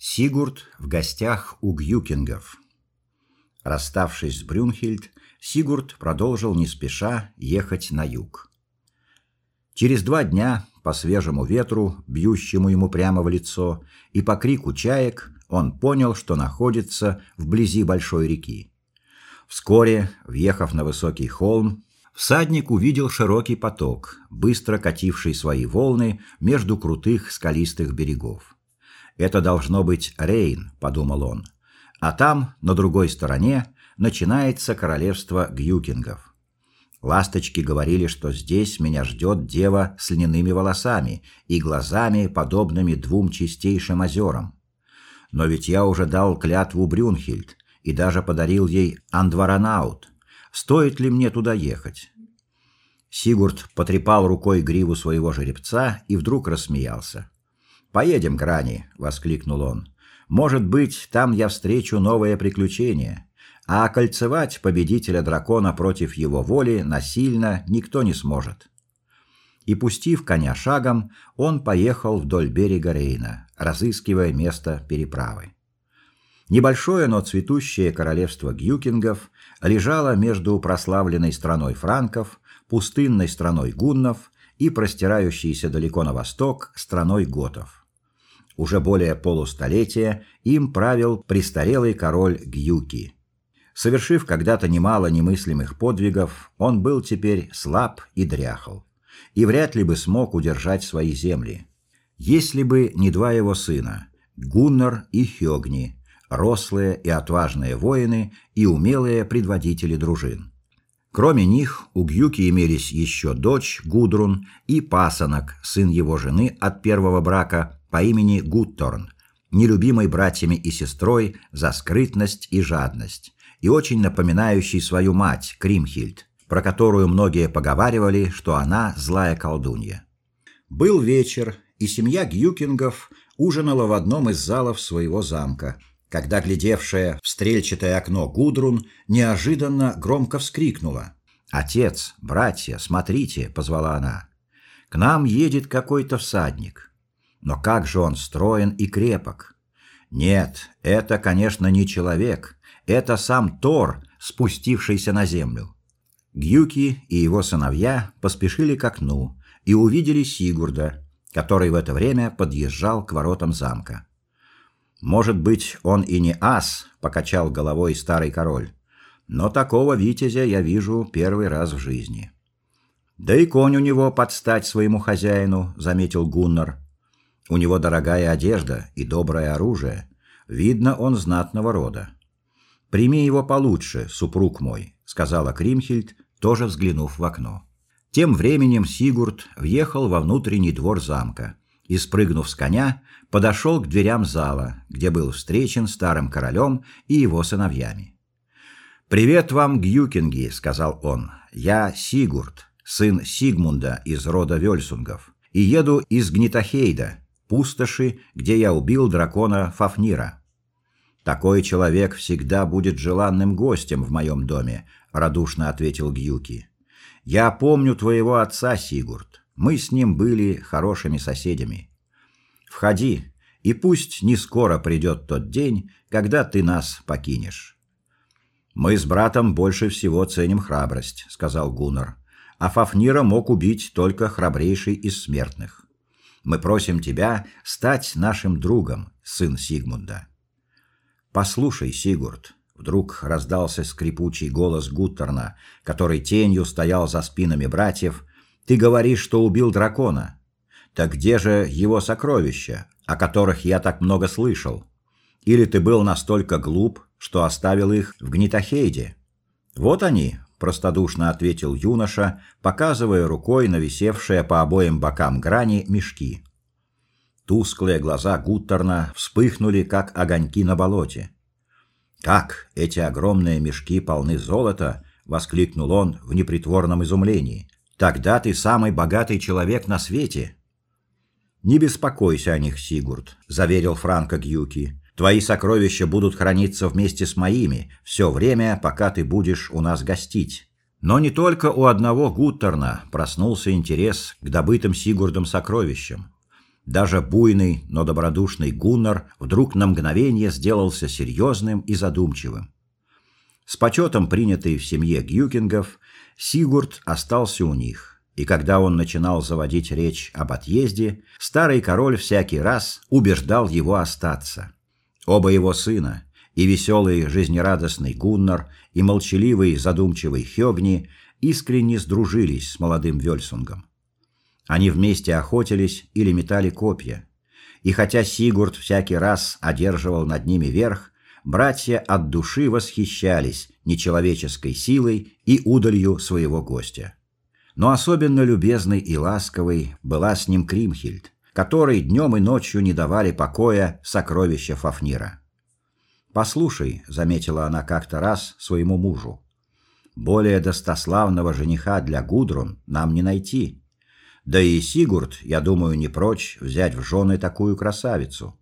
Сигурд в гостях у Гюкингов. Расставшись с Брюнхильд, Сигурд продолжил не спеша ехать на юг. Через два дня по свежему ветру, бьющему ему прямо в лицо, и по крику чаек, он понял, что находится вблизи большой реки. Вскоре, въехав на высокий холм, всадник увидел широкий поток, быстро кативший свои волны между крутых скалистых берегов. Это должно быть Рейн, подумал он. А там, на другой стороне, начинается королевство гюкингов. Ласточки говорили, что здесь меня ждет дева с льняными волосами и глазами, подобными двум чистейшим озерам. Но ведь я уже дал клятву Брюнхильд и даже подарил ей Андваранаут. Стоит ли мне туда ехать? Сигурд потрепал рукой гриву своего жеребца и вдруг рассмеялся. Поедем к Рани, воскликнул он. Может быть, там я встречу новое приключение. А окольцевать победителя дракона против его воли насильно никто не сможет. И пустив коня шагом, он поехал вдоль берега Рейна, разыскивая место переправы. Небольшое, но цветущее королевство гюкингов лежало между прославленной страной франков, пустынной страной гуннов и простирающейся далеко на восток страной готов. Уже более полустолетия им правил престарелый король Гюки. Совершив когда-то немало немыслимых подвигов, он был теперь слаб и дряхл, и вряд ли бы смог удержать свои земли, если бы не два его сына, Гуннар и Хёгни, рослые и отважные воины и умелые предводители дружин. Кроме них, у Гюки имелись еще дочь Гудрун и пасынок, сын его жены от первого брака по имени Гутторн, нелюбимый братьями и сестрой за скрытность и жадность, и очень напоминающий свою мать Кримхильд, про которую многие поговаривали, что она злая колдунья. Был вечер, и семья Гюкингов ужинала в одном из залов своего замка, когда глядевшая в стрельчатое окно Гудрун неожиданно громко вскрикнула: "Отец, братья, смотрите", позвала она. "К нам едет какой-то всадник. Но как же он строен и крепок? Нет, это, конечно, не человек, это сам Тор, спустившийся на землю. Гюки и его сыновья поспешили к окну и увидели Сигурда, который в это время подъезжал к воротам замка. Может быть, он и не ас, покачал головой старый король. Но такого витязя я вижу первый раз в жизни. Да и конь у него подстать своему хозяину, заметил Гуннар. У него дорогая одежда и доброе оружие. Видно, он знатного рода. Прими его получше, супруг мой, сказала Кримхильд, тоже взглянув в окно. Тем временем Сигурд въехал во внутренний двор замка и, спрыгнув с коня, подошел к дверям зала, где был встречен старым королем и его сыновьями. Привет вам, гюкинги, сказал он. Я Сигурд, сын Сигмунда из рода Вельсунгов, и еду из Гнитахейда, пустоши, где я убил дракона Фафнира. Такой человек всегда будет желанным гостем в моем доме, радушно ответил Гюки. Я помню твоего отца, Сигурд. Мы с ним были хорошими соседями. Входи, и пусть не скоро придет тот день, когда ты нас покинешь. Мы с братом больше всего ценим храбрость, сказал Гуннар. А Фафнира мог убить только храбрейший из смертных. Мы просим тебя стать нашим другом, сын Сигмунда. Послушай, Сигурд, вдруг раздался скрипучий голос Гуттерна, который тенью стоял за спинами братьев. Ты говоришь, что убил дракона. Так где же его сокровища, о которых я так много слышал? Или ты был настолько глуп, что оставил их в Гнитахейде? Вот они, простодушно ответил юноша, показывая рукой на висевшие по обоим бокам грани мешки. Тусклые глаза Гуттерна вспыхнули, как огоньки на болоте. Как эти огромные мешки полны золота, воскликнул он в непритворном изумлении. Тогда ты самый богатый человек на свете. Не беспокойся о них, Сигурд, заверил Франко Гюки. Твои сокровища будут храниться вместе с моими все время, пока ты будешь у нас гостить. Но не только у одного Гуттерна проснулся интерес к добытым Сигурдом сокровищам. Даже буйный, но добродушный Гуннар вдруг на мгновение сделался серьезным и задумчивым. С почетом принятый в семье Гюкингов, Сигурд остался у них. И когда он начинал заводить речь об отъезде, старый король всякий раз убеждал его остаться. Оба его сына, и веселый жизнерадостный Гуннар, и молчаливый задумчивый Хёгни искренне сдружились с молодым Вёльсунгом. Они вместе охотились или метали копья. И хотя Сигурд всякий раз одерживал над ними верх, братья от души восхищались нечеловеческой силой и удалью своего гостя. Но особенно любезной и ласковой была с ним Кримхильд, которой днем и ночью не давали покоя сокровища Фафнира. "Послушай", заметила она как-то раз своему мужу. "Более достославного жениха для Гудрун нам не найти. Да и Сигурд, я думаю, не прочь взять в жены такую красавицу.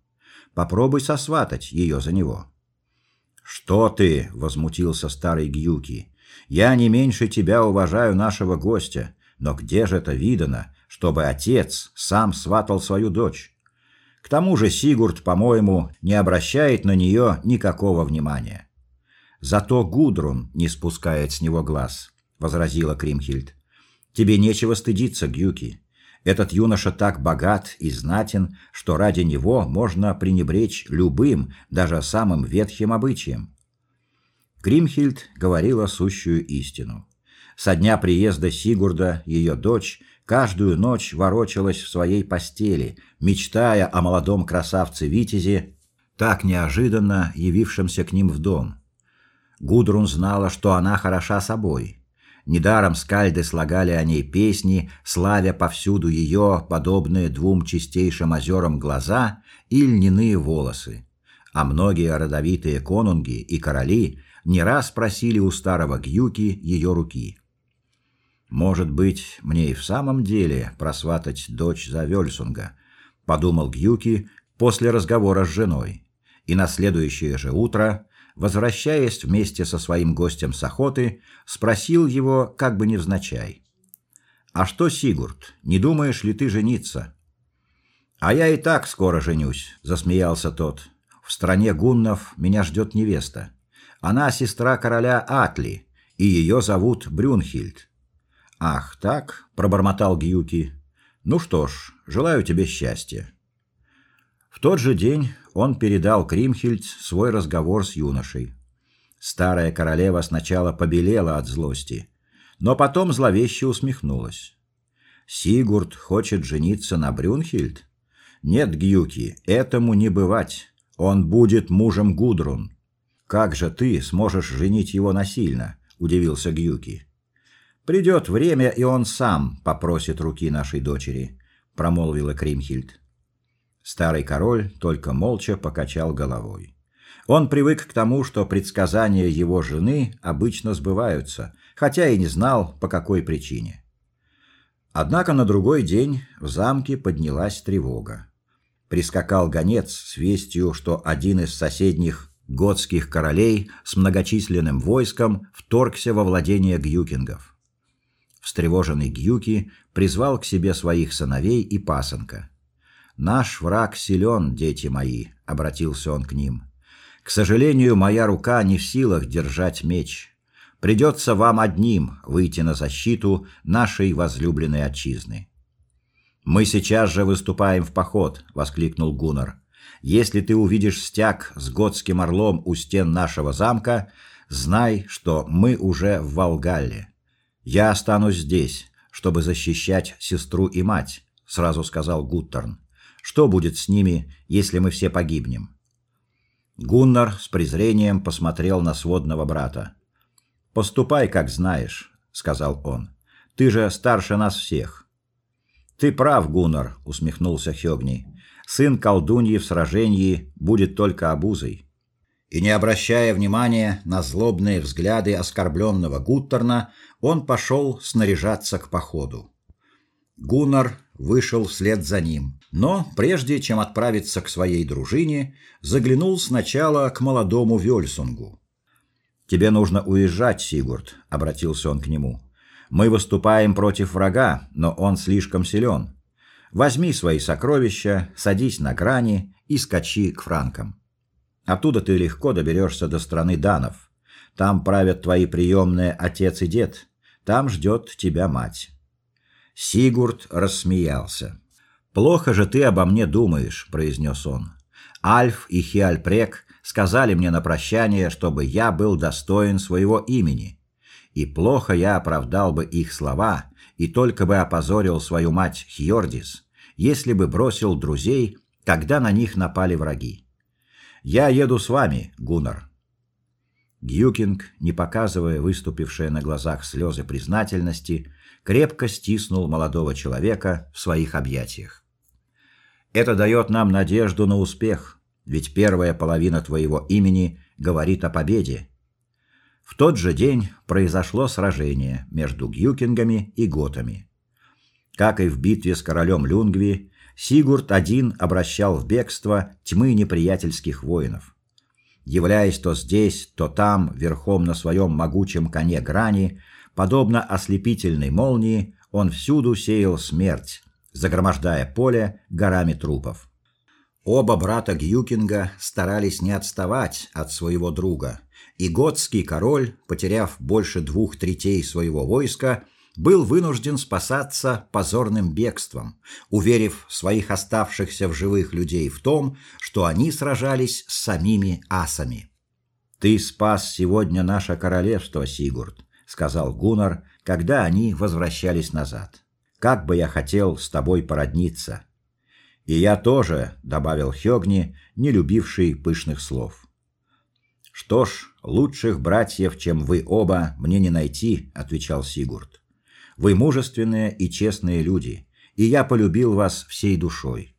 Попробуй сосватать ее за него. Что ты, возмутился старый Гюки. Я не меньше тебя уважаю нашего гостя, но где же это видано, чтобы отец сам сватал свою дочь? К тому же Сигурд, по-моему, не обращает на нее никакого внимания. Зато Гудрун не спускает с него глаз, возразила Кримхильд. Тебе нечего стыдиться, Гюки. Этот юноша так богат и знатен, что ради него можно пренебречь любым, даже самым ветхим обычаем. Гримхильд говорила сущую истину. Со дня приезда Сигурда ее дочь каждую ночь ворочалась в своей постели, мечтая о молодом красавце Витязе, так неожиданно явившемся к ним в дом. Гудрун знала, что она хороша собой, Недаром скальды слагали о ней песни, славя повсюду ее подобные двум чистейшим озерам глаза и льняные волосы. А многие родовитые конунги и короли не раз просили у старого Гюки ее руки. Может быть, мне и в самом деле просватать дочь за Вёльсунга, подумал Гюки после разговора с женой. И на следующее же утро возвращаясь вместе со своим гостем с охоты, спросил его как бы невзначай: "А что, Сигурд, не думаешь ли ты жениться?" "А я и так скоро женюсь", засмеялся тот. "В стране гуннов меня ждет невеста. Она сестра короля Атли, и ее зовут Брюнхильд". "Ах, так", пробормотал Гюки. "Ну что ж, желаю тебе счастья". В тот же день он передал Кримхильд свой разговор с юношей. Старая королева сначала побелела от злости, но потом зловеще усмехнулась. Сигурд хочет жениться на Брюнхильд? Нет, Гюки, этому не бывать. Он будет мужем Гудрун. Как же ты сможешь женить его насильно? удивился Гюки. Придет время, и он сам попросит руки нашей дочери, промолвила Кримхильд. Старый король только молча покачал головой. Он привык к тому, что предсказания его жены обычно сбываются, хотя и не знал по какой причине. Однако на другой день в замке поднялась тревога. Прискакал гонец с вестью, что один из соседних готских королей с многочисленным войском вторгся во владения гюкингов. Встревоженный Гюки призвал к себе своих сыновей и пасынка. Наш враг силен, дети мои, обратился он к ним. К сожалению, моя рука не в силах держать меч. Придется вам одним выйти на защиту нашей возлюбленной отчизны. Мы сейчас же выступаем в поход, воскликнул Гуннар. Если ты увидишь стяг с готским орлом у стен нашего замка, знай, что мы уже в Волгалле. Я останусь здесь, чтобы защищать сестру и мать, сразу сказал Гуттерн. Что будет с ними, если мы все погибнем? Гуннар с презрением посмотрел на сводного брата. Поступай, как знаешь, сказал он. Ты же старше нас всех. Ты прав, Гуннар, усмехнулся Хёгни. Сын колдуньи в сражении будет только обузой. И не обращая внимания на злобные взгляды оскорбленного Гуттерна, он пошел снаряжаться к походу. Гуннар вышел вслед за ним, но прежде чем отправиться к своей дружине, заглянул сначала к молодому Вёльсунгу. Тебе нужно уезжать, Сигурд, обратился он к нему. Мы выступаем против врага, но он слишком силен. Возьми свои сокровища, садись на грани и скачи к франкам. Оттуда ты легко доберешься до страны данов. Там правят твои приемные отец и дед. Там ждет тебя мать. Сигурд рассмеялся. Плохо же ты обо мне думаешь, произнес он. Альф и Хиальпрек сказали мне на прощание, чтобы я был достоин своего имени. И плохо я оправдал бы их слова и только бы опозорил свою мать Хьордис, если бы бросил друзей, когда на них напали враги. Я еду с вами, Гуннар. Гюкинг, не показывая выступившие на глазах слезы признательности, крепко стиснул молодого человека в своих объятиях. Это дает нам надежду на успех, ведь первая половина твоего имени говорит о победе. В тот же день произошло сражение между гюкингами и готами. Как и в битве с королем Люнгви, Сигурд один обращал в бегство тьмы неприятельских воинов. Являясь то здесь, то там, верхом на своем могучем коне Грани, подобно ослепительной молнии, он всюду сеял смерть, загромождая поле горами трупов. Оба брата Гюкинга старались не отставать от своего друга, и готский король, потеряв больше двух третей своего войска, был вынужден спасаться позорным бегством, уверив своих оставшихся в живых людей в том, что они сражались с самими асами. Ты спас сегодня наше королевство, Сигурд, сказал Гуннар, когда они возвращались назад. Как бы я хотел с тобой породниться. И я тоже, добавил Хёгни, не любивший пышных слов. Что ж, лучших братьев, чем вы оба, мне не найти, отвечал Сигурд. Вы мужественные и честные люди, и я полюбил вас всей душой.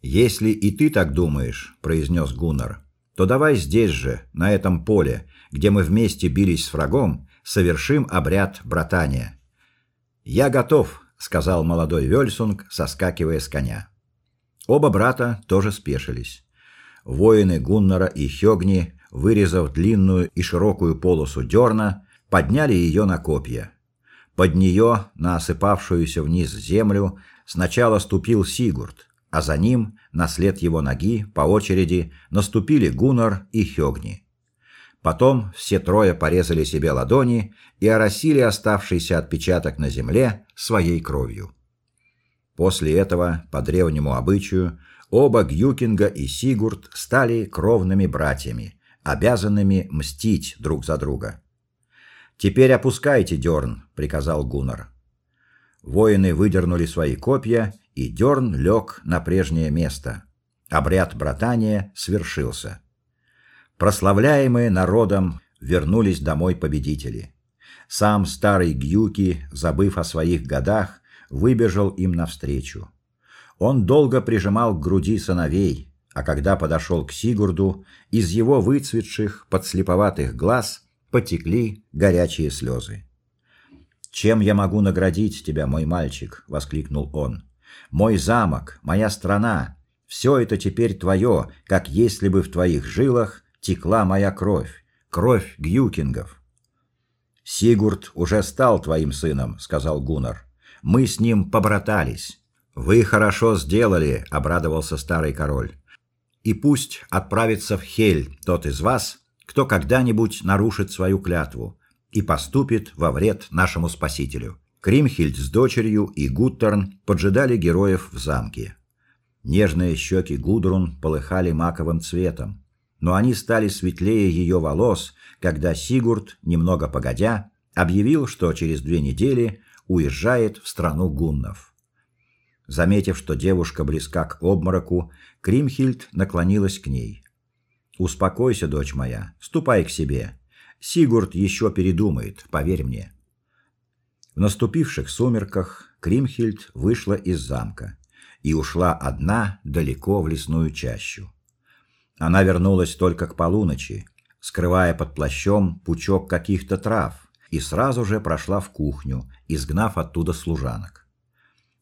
Если и ты так думаешь, произнес Гуннар, то давай здесь же, на этом поле, где мы вместе бились с врагом, совершим обряд братания. Я готов, сказал молодой Вельсунг, соскакивая с коня. Оба брата тоже спешились. Воины Гуннара и Хёгни, вырезав длинную и широкую полосу дерна, подняли ее на копья. Под нее, на осыпавшуюся вниз землю, сначала ступил Сигурд, а за ним, на след его ноги, по очереди наступили Гуннар и Хёгни. Потом все трое порезали себе ладони и оросили оставшийся отпечаток на земле своей кровью. После этого, по древнему обычаю, оба Гюкинга и Сигурд стали кровными братьями, обязанными мстить друг за друга. Теперь опускайте дерн, приказал Гуннар. Воины выдернули свои копья, и дерн лег на прежнее место. Обряд братания свершился. Прославляемые народом вернулись домой победители. Сам старый Гюки, забыв о своих годах, выбежал им навстречу. Он долго прижимал к груди сыновей, а когда подошел к Сигурду, из его выцветших, подслеповатых глаз потекли горячие слезы. Чем я могу наградить тебя, мой мальчик, воскликнул он. Мой замок, моя страна, все это теперь твое, как если бы в твоих жилах текла моя кровь, кровь гюкингов. Сигурд уже стал твоим сыном, сказал Гуннар. Мы с ним побратались. Вы хорошо сделали, обрадовался старый король. И пусть отправится в Хель тот из вас, кто когда-нибудь нарушит свою клятву и поступит во вред нашему спасителю. Кримхильд с дочерью и Гуттерн поджидали героев в замке. Нежные щеки Гудрун полыхали маковым цветом но они стали светлее ее волос, когда Сигурд, немного погодя, объявил, что через две недели уезжает в страну гуннов. Заметив, что девушка близка к обмороку, Кримхильд наклонилась к ней. Успокойся, дочь моя, ступай к себе. Сигурд еще передумает, поверь мне. В наступивших сумерках Кримхильд вышла из замка и ушла одна далеко в лесную чащу. Она вернулась только к полуночи, скрывая под плащом пучок каких-то трав, и сразу же прошла в кухню, изгнав оттуда служанок.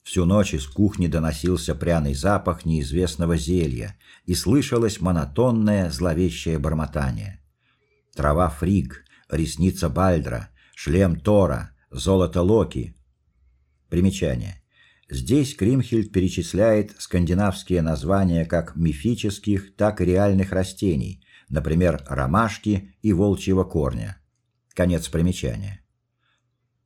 Всю ночь из кухни доносился пряный запах неизвестного зелья, и слышалось монотонное зловещее бормотание. Трава фриг, ресница Бальдра, шлем Тора, золото Локи. Примечание. Здесь Кримхильд перечисляет скандинавские названия как мифических, так и реальных растений, например, ромашки и волчьего корня. Конец примечания.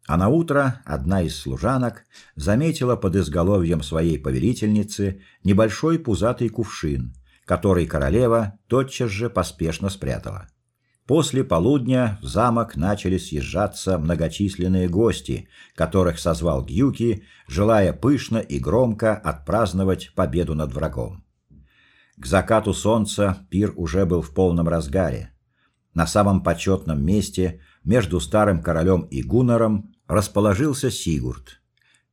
А на утро одна из служанок заметила под изголовьем своей повелительницы небольшой пузатый кувшин, который королева тотчас же поспешно спрятала. После полудня в замок начали съезжаться многочисленные гости, которых созвал Гюки, желая пышно и громко отпраздновать победу над врагом. К закату солнца пир уже был в полном разгаре. На самом почетном месте между старым королем и Гуннаром расположился Сигурд.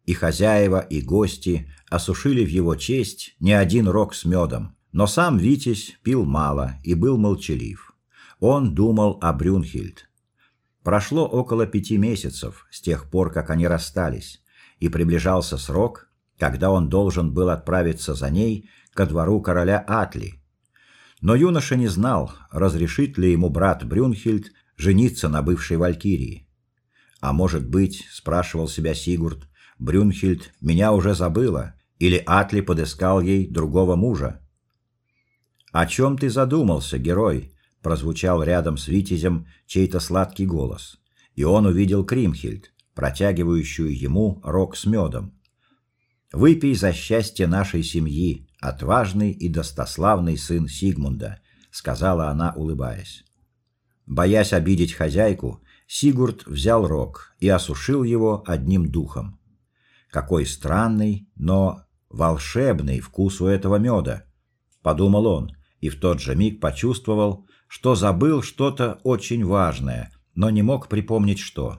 И хозяева, и гости осушили в его честь не один рог с медом, но сам Витязь пил мало и был молчалив. Он думал о Брюнхильд. Прошло около пяти месяцев с тех пор, как они расстались, и приближался срок, когда он должен был отправиться за ней ко двору короля Атли. Но юноша не знал, разрешит ли ему брат Брюнхильд жениться на бывшей валькирии. А может быть, спрашивал себя Сигурд, Брюнхильд меня уже забыла или Атли подыскал ей другого мужа? О чем ты задумался, герой? прозвучал рядом с витязем чей-то сладкий голос, и он увидел Кримхильд, протягивающую ему рог с медом. Выпей за счастье нашей семьи, отважный и достославный сын Сигмунда, сказала она, улыбаясь. Боясь обидеть хозяйку, Сигурд взял рог и осушил его одним духом. Какой странный, но волшебный вкус у этого меда, подумал он, и в тот же миг почувствовал, что забыл что-то очень важное, но не мог припомнить что.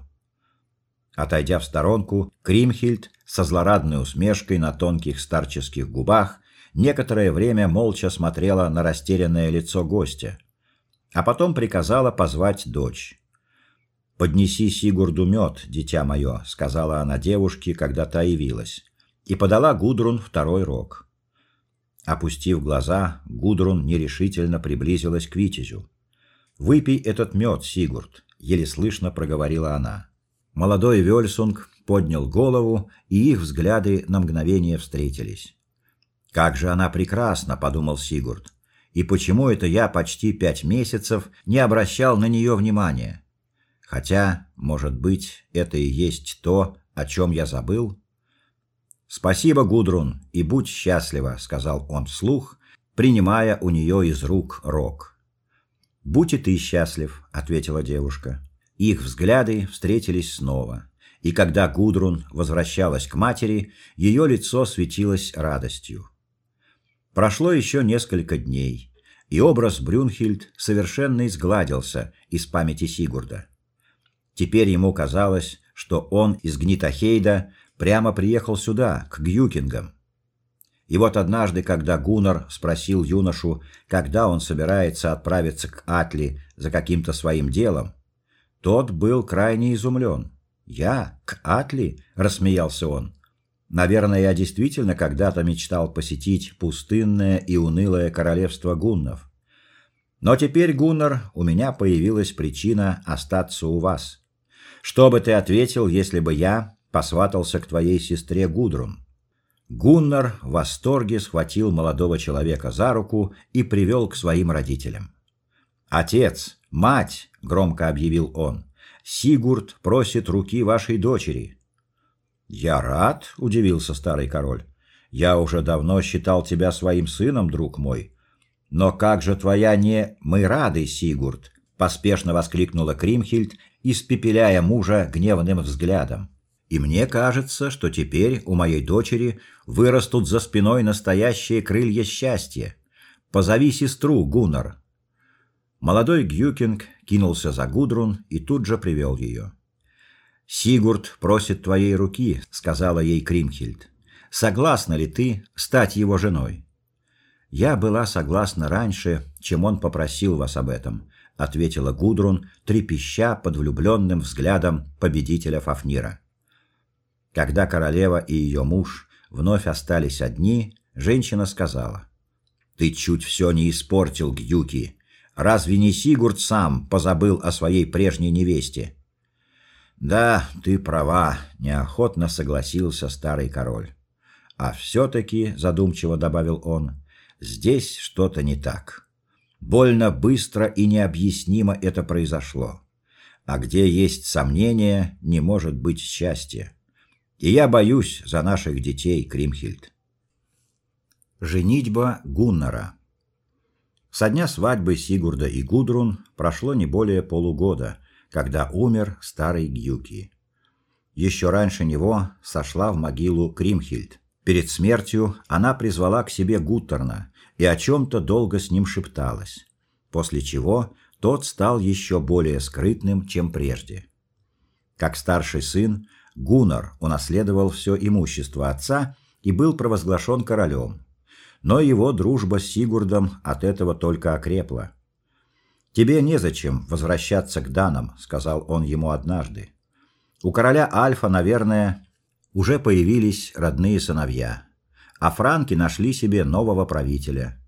Отойдя в сторонку, Кримхильд со злорадной усмешкой на тонких старческих губах некоторое время молча смотрела на растерянное лицо гостя, а потом приказала позвать дочь. Поднеси Сигурду мед, дитя мое», — сказала она девушке, когда та явилась, и подала Гудрун второй рог. Опустив глаза, Гудрун нерешительно приблизилась к Витязю. "Выпей этот мед, Сигурд", еле слышно проговорила она. Молодой Вельсунг поднял голову, и их взгляды на мгновение встретились. Как же она прекрасна, подумал Сигурд. И почему это я почти пять месяцев не обращал на нее внимания? Хотя, может быть, это и есть то, о чем я забыл? Спасибо, Гудрун, и будь счастлива, сказал он вслух, принимая у нее из рук рог. Будь и ты счастлив, ответила девушка. Их взгляды встретились снова, и когда Гудрун возвращалась к матери, ее лицо светилось радостью. Прошло еще несколько дней, и образ Брюнхильд совершенно изгладился из памяти Сигурда. Теперь ему казалось, что он из Гнитахейда прямо приехал сюда, к Гюкингам. И вот однажды, когда Гуннар спросил юношу, когда он собирается отправиться к Атли за каким-то своим делом, тот был крайне изумлен. "Я к Атли?" рассмеялся он. "Наверное, я действительно когда-то мечтал посетить пустынное и унылое королевство гуннов. Но теперь, Гуннар, у меня появилась причина остаться у вас. Что бы ты ответил, если бы я посватался к твоей сестре Гудрун. Гуннар в восторге схватил молодого человека за руку и привел к своим родителям. Отец, мать, громко объявил он. Сигурд просит руки вашей дочери. Я рад, удивился старый король. Я уже давно считал тебя своим сыном, друг мой. Но как же твоя не мы рады, Сигурд, поспешно воскликнула Кримхильд, испепеляя мужа гневным взглядом. И мне кажется, что теперь у моей дочери вырастут за спиной настоящие крылья счастья. Позови сестру, Гуннар. Молодой Гюкинг кинулся за Гудрун и тут же привел ее. Сигурд просит твоей руки, сказала ей Кримхильд. Согласна ли ты стать его женой? Я была согласна раньше, чем он попросил вас об этом, ответила Гудрун, трепеща под влюбленным взглядом победителя Фафнира. Когда королева и ее муж вновь остались одни, женщина сказала: "Ты чуть все не испортил, Гюки. Разве не Сигурд сам позабыл о своей прежней невесте?" "Да, ты права", неохотно согласился старый король. А все таки задумчиво добавил он, здесь что-то не так. Больно быстро и необъяснимо это произошло. А где есть сомнения, не может быть счастья. И я боюсь за наших детей, Кримхильд. Женитьба Гуннара. Со дня свадьбы Сигурда и Гудрун прошло не более полугода, когда умер старый Гюки. Еще раньше него сошла в могилу Кримхильд. Перед смертью она призвала к себе Гуттерна и о чем то долго с ним шепталась, после чего тот стал еще более скрытным, чем прежде. Как старший сын, Гуннар унаследовал все имущество отца и был провозглашен королем но его дружба с Сигурдом от этого только окрепла. Тебе незачем возвращаться к данам, сказал он ему однажды. У короля Альфа, наверное, уже появились родные сыновья, а франки нашли себе нового правителя.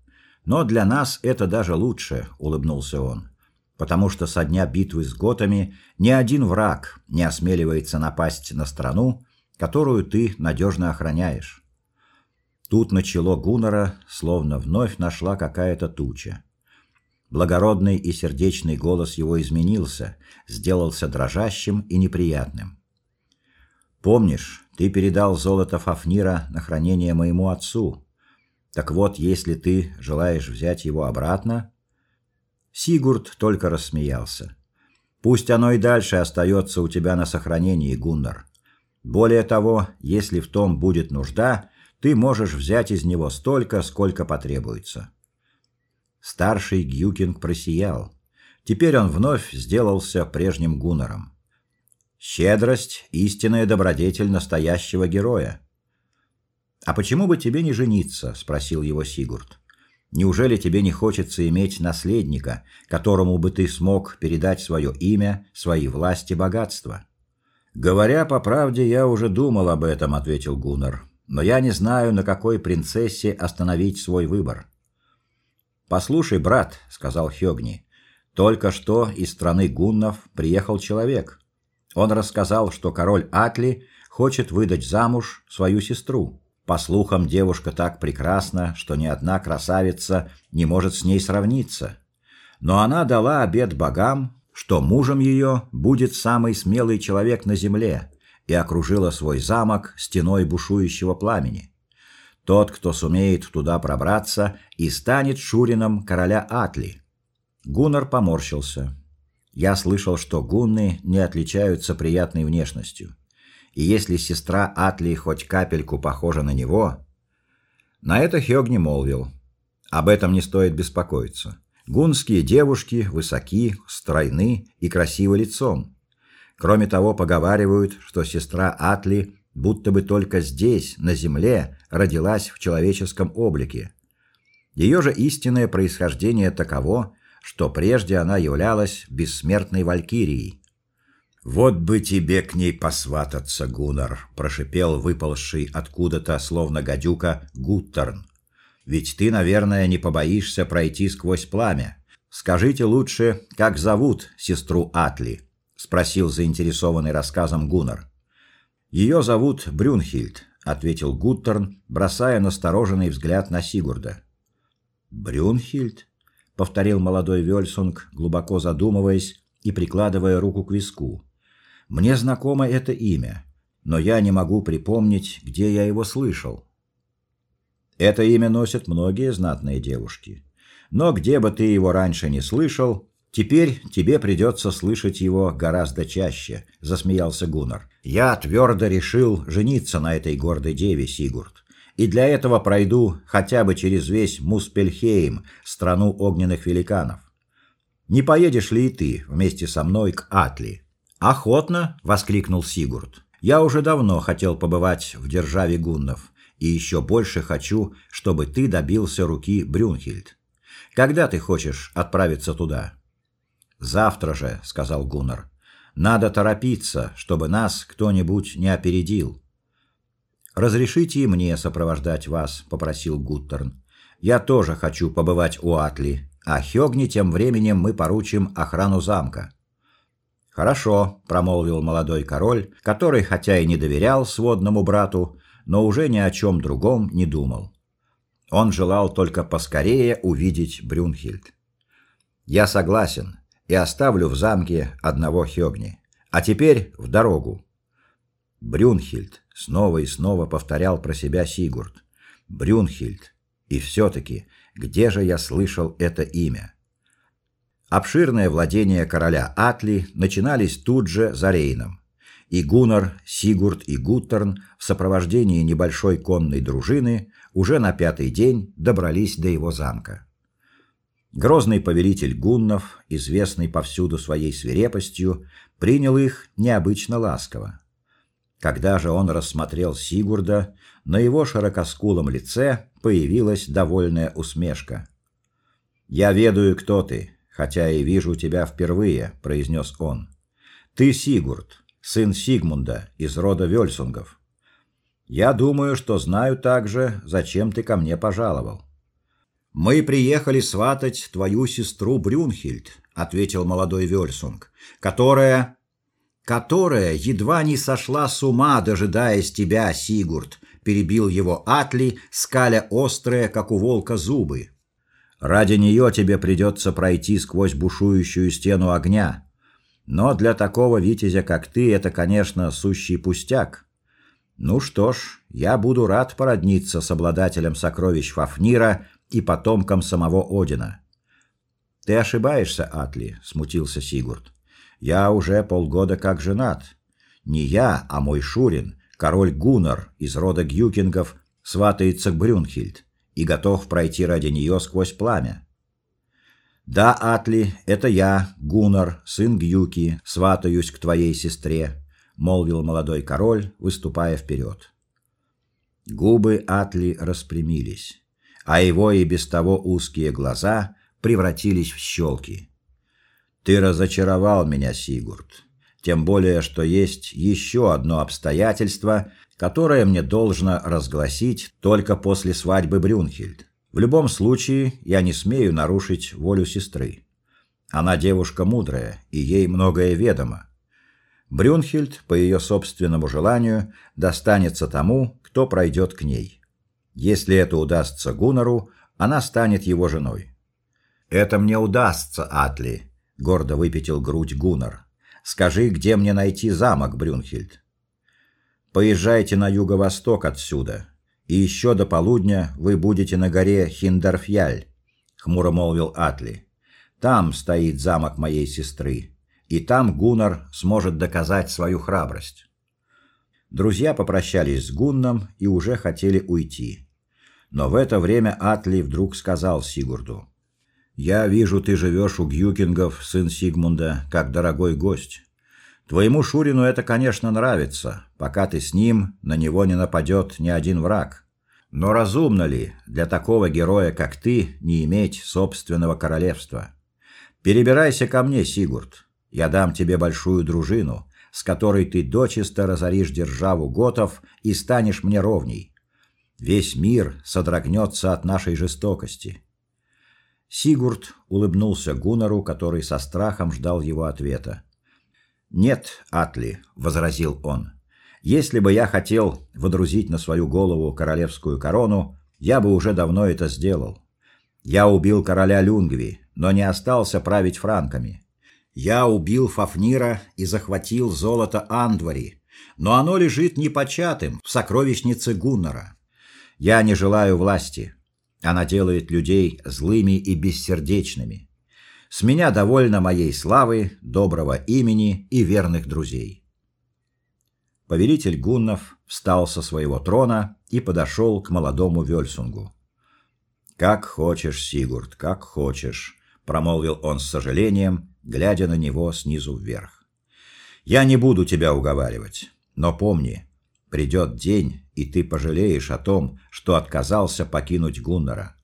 Но для нас это даже лучше, улыбнулся он, потому что со дня битвы с готами ни один враг не осмеливается напасть на страну, которую ты надежно охраняешь. Тут начало Гуннера словно вновь нашла какая-то туча. Благородный и сердечный голос его изменился, сделался дрожащим и неприятным. Помнишь, ты передал золото Фафнира на хранение моему отцу. Так вот, если ты желаешь взять его обратно, Сигурд только рассмеялся. Пусть оно и дальше остается у тебя на сохранении, Гуннар. Более того, если в том будет нужда, ты можешь взять из него столько, сколько потребуется. Старший Гюкинг просиял. Теперь он вновь сделался прежним гуннером. Щедрость истинная добродетель настоящего героя. А почему бы тебе не жениться, спросил его Сигурд. Неужели тебе не хочется иметь наследника, которому бы ты смог передать свое имя, свои власти, богатства? Говоря по правде, я уже думал об этом, ответил Гуннар но я не знаю, на какой принцессе остановить свой выбор. Послушай, брат, сказал Хёгни. Только что из страны гуннов приехал человек. Он рассказал, что король Атли хочет выдать замуж свою сестру. По слухам, девушка так прекрасна, что ни одна красавица не может с ней сравниться. Но она дала обет богам, что мужем ее будет самый смелый человек на земле, и окружила свой замок стеной бушующего пламени. Тот, кто сумеет туда пробраться, и станет шурином короля Атли. Гуннар поморщился. Я слышал, что гунны не отличаются приятной внешностью. И если сестра Атли хоть капельку похожа на него, на это Хёгни молвил: "Об этом не стоит беспокоиться. Гунские девушки высоки, стройны и красивы лицом. Кроме того, поговаривают, что сестра Атли будто бы только здесь, на земле, родилась в человеческом облике. Ее же истинное происхождение таково, что прежде она являлась бессмертной валькирией. Вот бы тебе к ней посвататься, Гуннар, прошипел выползший откуда-то словно гадюка Гуттерн. Ведь ты, наверное, не побоишься пройти сквозь пламя. Скажите лучше, как зовут сестру Атли? спросил заинтересованный рассказом Гуннар. Ее зовут Брюнхильд, ответил Гуттерн, бросая настороженный взгляд на Сигурда. Брюнхильд, повторил молодой Вельсунг, глубоко задумываясь и прикладывая руку к виску. Мне знакомо это имя, но я не могу припомнить, где я его слышал. Это имя носят многие знатные девушки. Но где бы ты его раньше не слышал, Теперь тебе придется слышать его гораздо чаще, засмеялся Гуннар. Я твердо решил жениться на этой гордой деве, Сигурд. И для этого пройду хотя бы через весь Муспельхейм, страну огненных великанов. Не поедешь ли и ты вместе со мной к Атли? Охотно, воскликнул Сигурд. Я уже давно хотел побывать в державе гуннов, и еще больше хочу, чтобы ты добился руки Брюнхильд. Когда ты хочешь отправиться туда? Завтра же, сказал Гуннар. Надо торопиться, чтобы нас кто-нибудь не опередил. Разрешите и мне сопровождать вас, попросил Гуттерн. Я тоже хочу побывать у Атли, а Хёгни тем временем мы поручим охрану замка. Хорошо, промолвил молодой король, который хотя и не доверял сводному брату, но уже ни о чем другом не думал. Он желал только поскорее увидеть Брюнхильд. Я согласен и оставлю в замке одного Хёгни. А теперь в дорогу. Брюнхильд снова и снова повторял про себя Сигурд. Брюнхильд. И все таки где же я слышал это имя? Обширные владения короля Атли начинались тут же за Рейном. И Гуннар, Сигурд и Гуттерн в сопровождении небольшой конной дружины уже на пятый день добрались до его замка. Грозный повелитель гуннов, известный повсюду своей свирепостью, принял их необычно ласково. Когда же он рассмотрел Сигурда, на его широкоскулом лице появилась довольная усмешка. "Я ведаю, кто ты, хотя и вижу тебя впервые", произнес он. "Ты Сигурд, сын Сигмунда из рода Вельсунгов. Я думаю, что знаю также, зачем ты ко мне пожаловал. Мы приехали сватать твою сестру Брюнхильд, ответил молодой Вельсунг, которая которая едва не сошла с ума, дожидаясь тебя, Сигурд, перебил его Атли, скаля острые, как у волка, зубы. Ради нее тебе придется пройти сквозь бушующую стену огня. Но для такого витязя, как ты, это, конечно, сущий пустяк. Ну что ж, я буду рад породниться с обладателем сокровищ Фафнира и потомком самого Одина. Ты ошибаешься, Атли, смутился Сигурд. Я уже полгода как женат. Не я, а мой шурин, король Гуннар из рода Гюкингов, сватается к Брюнхильд и готов пройти ради нее сквозь пламя. Да, Атли, это я, Гуннар, сын Гюки, сватаюсь к твоей сестре, молвил молодой король, выступая вперед. Губы Атли распрямились а его и без того узкие глаза превратились в щелки. Ты разочаровал меня, Сигурд. Тем более, что есть еще одно обстоятельство, которое мне должно разгласить только после свадьбы Брюнхильд. В любом случае, я не смею нарушить волю сестры. Она девушка мудрая, и ей многое ведомо. Брюнхильд, по ее собственному желанию, достанется тому, кто пройдет к ней. Если это удастся Гунару, она станет его женой. Это мне удастся, Атли, гордо выпятил грудь Гунар. Скажи, где мне найти замок Брюнхильд? Поезжайте на юго-восток отсюда, и еще до полудня вы будете на горе Хиндарфьяль, хмуро молвил Атли. Там стоит замок моей сестры, и там Гунар сможет доказать свою храбрость. Друзья попрощались с Гунном и уже хотели уйти. Но в это время Атли вдруг сказал Сигурду: "Я вижу, ты живешь у Гюкингов, сын Сигмунда, как дорогой гость. Твоему Шурину это, конечно, нравится. Пока ты с ним, на него не нападет ни один враг. Но разумно ли для такого героя, как ты, не иметь собственного королевства? Перебирайся ко мне, Сигурд. Я дам тебе большую дружину, с которой ты дочисто разоришь державу готов и станешь мне ровней. Весь мир содрогнется от нашей жестокости. Сигурд улыбнулся Гунару, который со страхом ждал его ответа. "Нет, Атли", возразил он. "Если бы я хотел водрузить на свою голову королевскую корону, я бы уже давно это сделал. Я убил короля Люнгви, но не остался править франками. Я убил Фафнира и захватил золото Андвари, но оно лежит непочатым в сокровищнице Гуннара. Я не желаю власти. Она делает людей злыми и бессердечными. С меня довольно моей славы, доброго имени и верных друзей. Повелитель гуннов встал со своего трона и подошел к молодому Вельсунгу. Как хочешь, Сигурд, как хочешь, промолвил он с сожалением, глядя на него снизу вверх. Я не буду тебя уговаривать, но помни, Придет день, и ты пожалеешь о том, что отказался покинуть Гуннара.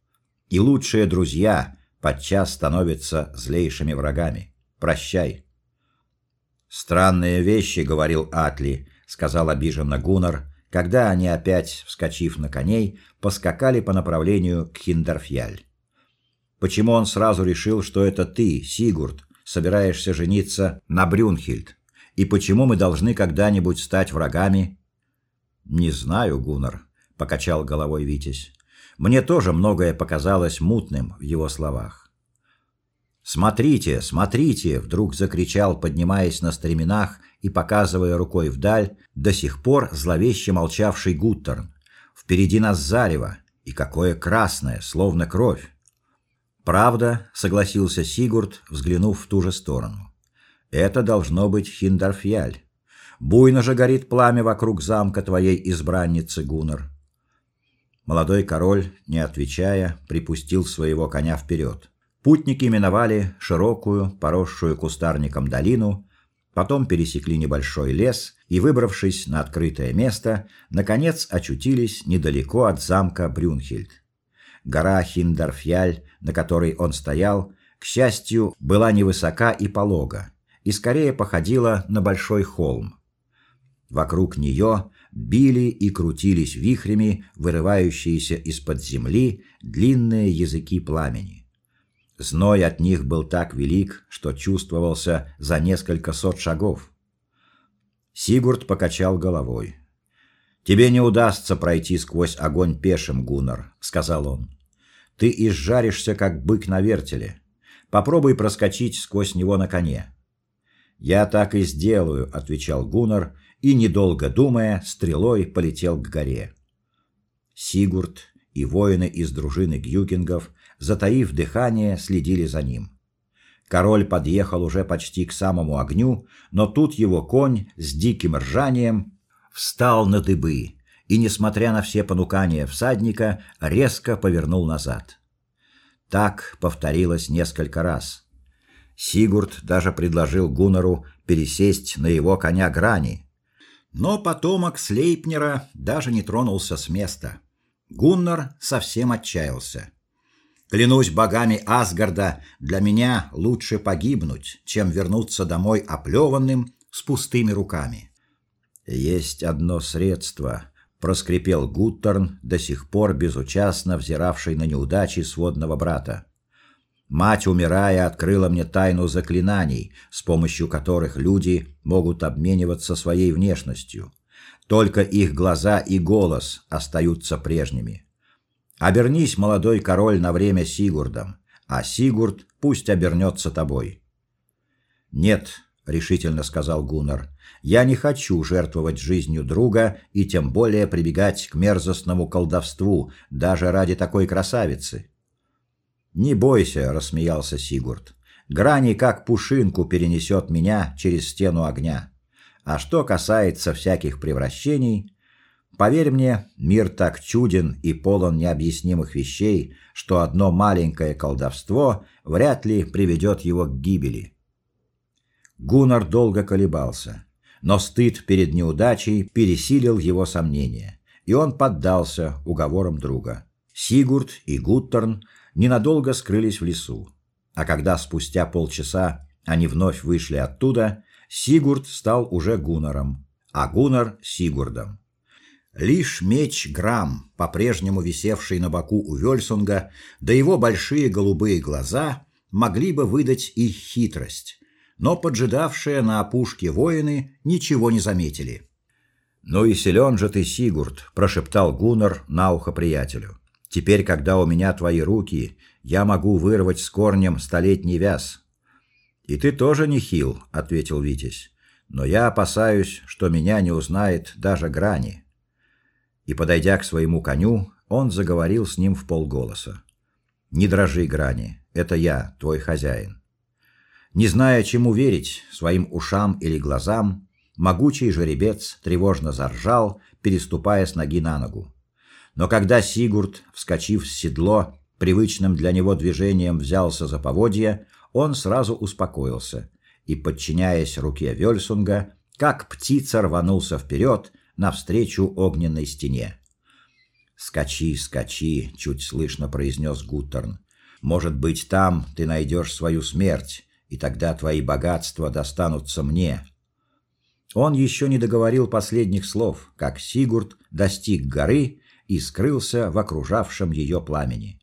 И лучшие друзья подчас становятся злейшими врагами. Прощай. Странные вещи, говорил Атли, сказал обиженно Гуннар, когда они опять, вскочив на коней, поскакали по направлению к Хиндарфьяль. Почему он сразу решил, что это ты, Сигурд, собираешься жениться на Брюнхильд? И почему мы должны когда-нибудь стать врагами? Не знаю, Гуннар, покачал головой Витязь. Мне тоже многое показалось мутным в его словах. Смотрите, смотрите, вдруг закричал, поднимаясь на стременах и показывая рукой вдаль, до сих пор зловеще молчавший Гуттерн. Впереди нас зарево, и какое красное, словно кровь. Правда, согласился Сигурд, взглянув в ту же сторону. Это должно быть Хиндарфьяль. Буйно же горит пламя вокруг замка твоей избранницы Гуннар. Молодой король, не отвечая, припустил своего коня вперед. Путники миновали широкую, поросшую кустарником долину, потом пересекли небольшой лес и, выбравшись на открытое место, наконец очутились недалеко от замка Брюнхильд. Гора Хиндарфьяль, на которой он стоял, к счастью, была невысока и полога, и скорее походила на большой холм. Вокруг нее били и крутились вихрями вырывающиеся из-под земли длинные языки пламени. Зной от них был так велик, что чувствовался за несколько сот шагов. Сигурд покачал головой. Тебе не удастся пройти сквозь огонь пешим, Гуннар, сказал он. Ты изжаришься как бык на вертеле. Попробуй проскочить сквозь него на коне. Я так и сделаю, отвечал Гуннар и недолго думая, стрелой полетел к горе. Сигурд и воины из дружины гюкингов, затаив дыхание, следили за ним. Король подъехал уже почти к самому огню, но тут его конь с диким ржанием встал на дыбы и, несмотря на все понукания всадника, резко повернул назад. Так повторилось несколько раз. Сигурд даже предложил Гуннару пересесть на его коня Грани, но потомок Слейпнера даже не тронулся с места. Гуннар совсем отчаялся. Клянусь богами Асгарда, для меня лучше погибнуть, чем вернуться домой оплеванным с пустыми руками. Есть одно средство, проскрипел Гуттерн, до сих пор безучастно взиравший на неудачи сводного брата. Мать, умирая, открыла мне тайну заклинаний, с помощью которых люди могут обмениваться своей внешностью. Только их глаза и голос остаются прежними. Обернись, молодой король, на время Сигурдом, а Сигурд пусть обернется тобой. Нет, решительно сказал Гуннар. Я не хочу жертвовать жизнью друга и тем более прибегать к мерзостному колдовству даже ради такой красавицы. Не бойся, рассмеялся Сигурд. Грани как пушинку перенесет меня через стену огня. А что касается всяких превращений, поверь мне, мир так чуден и полон необъяснимых вещей, что одно маленькое колдовство вряд ли приведет его к гибели. Гуннар долго колебался, но стыд перед неудачей пересилил его сомнения, и он поддался уговорам друга. Сигурд и Гутторн ненадолго скрылись в лесу. А когда спустя полчаса они вновь вышли оттуда, Сигурд стал уже Гуннаром, а Гуннар Сигурдом. Лишь меч Грам, по-прежнему висевший на боку у Вельсунга, да его большие голубые глаза могли бы выдать их хитрость, но поджидавшие на опушке воины ничего не заметили. "Ну и силен же ты, Сигурд", прошептал Гуннар на ухо приятелю. Теперь, когда у меня твои руки, я могу вырвать с корнем столетний вяз. И ты тоже не хил, ответил Витязь. Но я опасаюсь, что меня не узнает даже Грани. И подойдя к своему коню, он заговорил с ним в полголоса. Не дрожи, Грани, это я, твой хозяин. Не зная, чему верить, своим ушам или глазам, могучий жеребец тревожно заржал, переступая с ноги на ногу. Но когда Сигурд, вскочив с седло, привычным для него движением взялся за поводья, он сразу успокоился и, подчиняясь руке Вельсунга, как птица рванулся вперед навстречу огненной стене. "Скачи, скачи", чуть слышно произнес Гуттерн. "Может быть, там ты найдешь свою смерть, и тогда твои богатства достанутся мне". Он еще не договорил последних слов, как Сигурд достиг горы и скрылся в окружавшем ее пламени.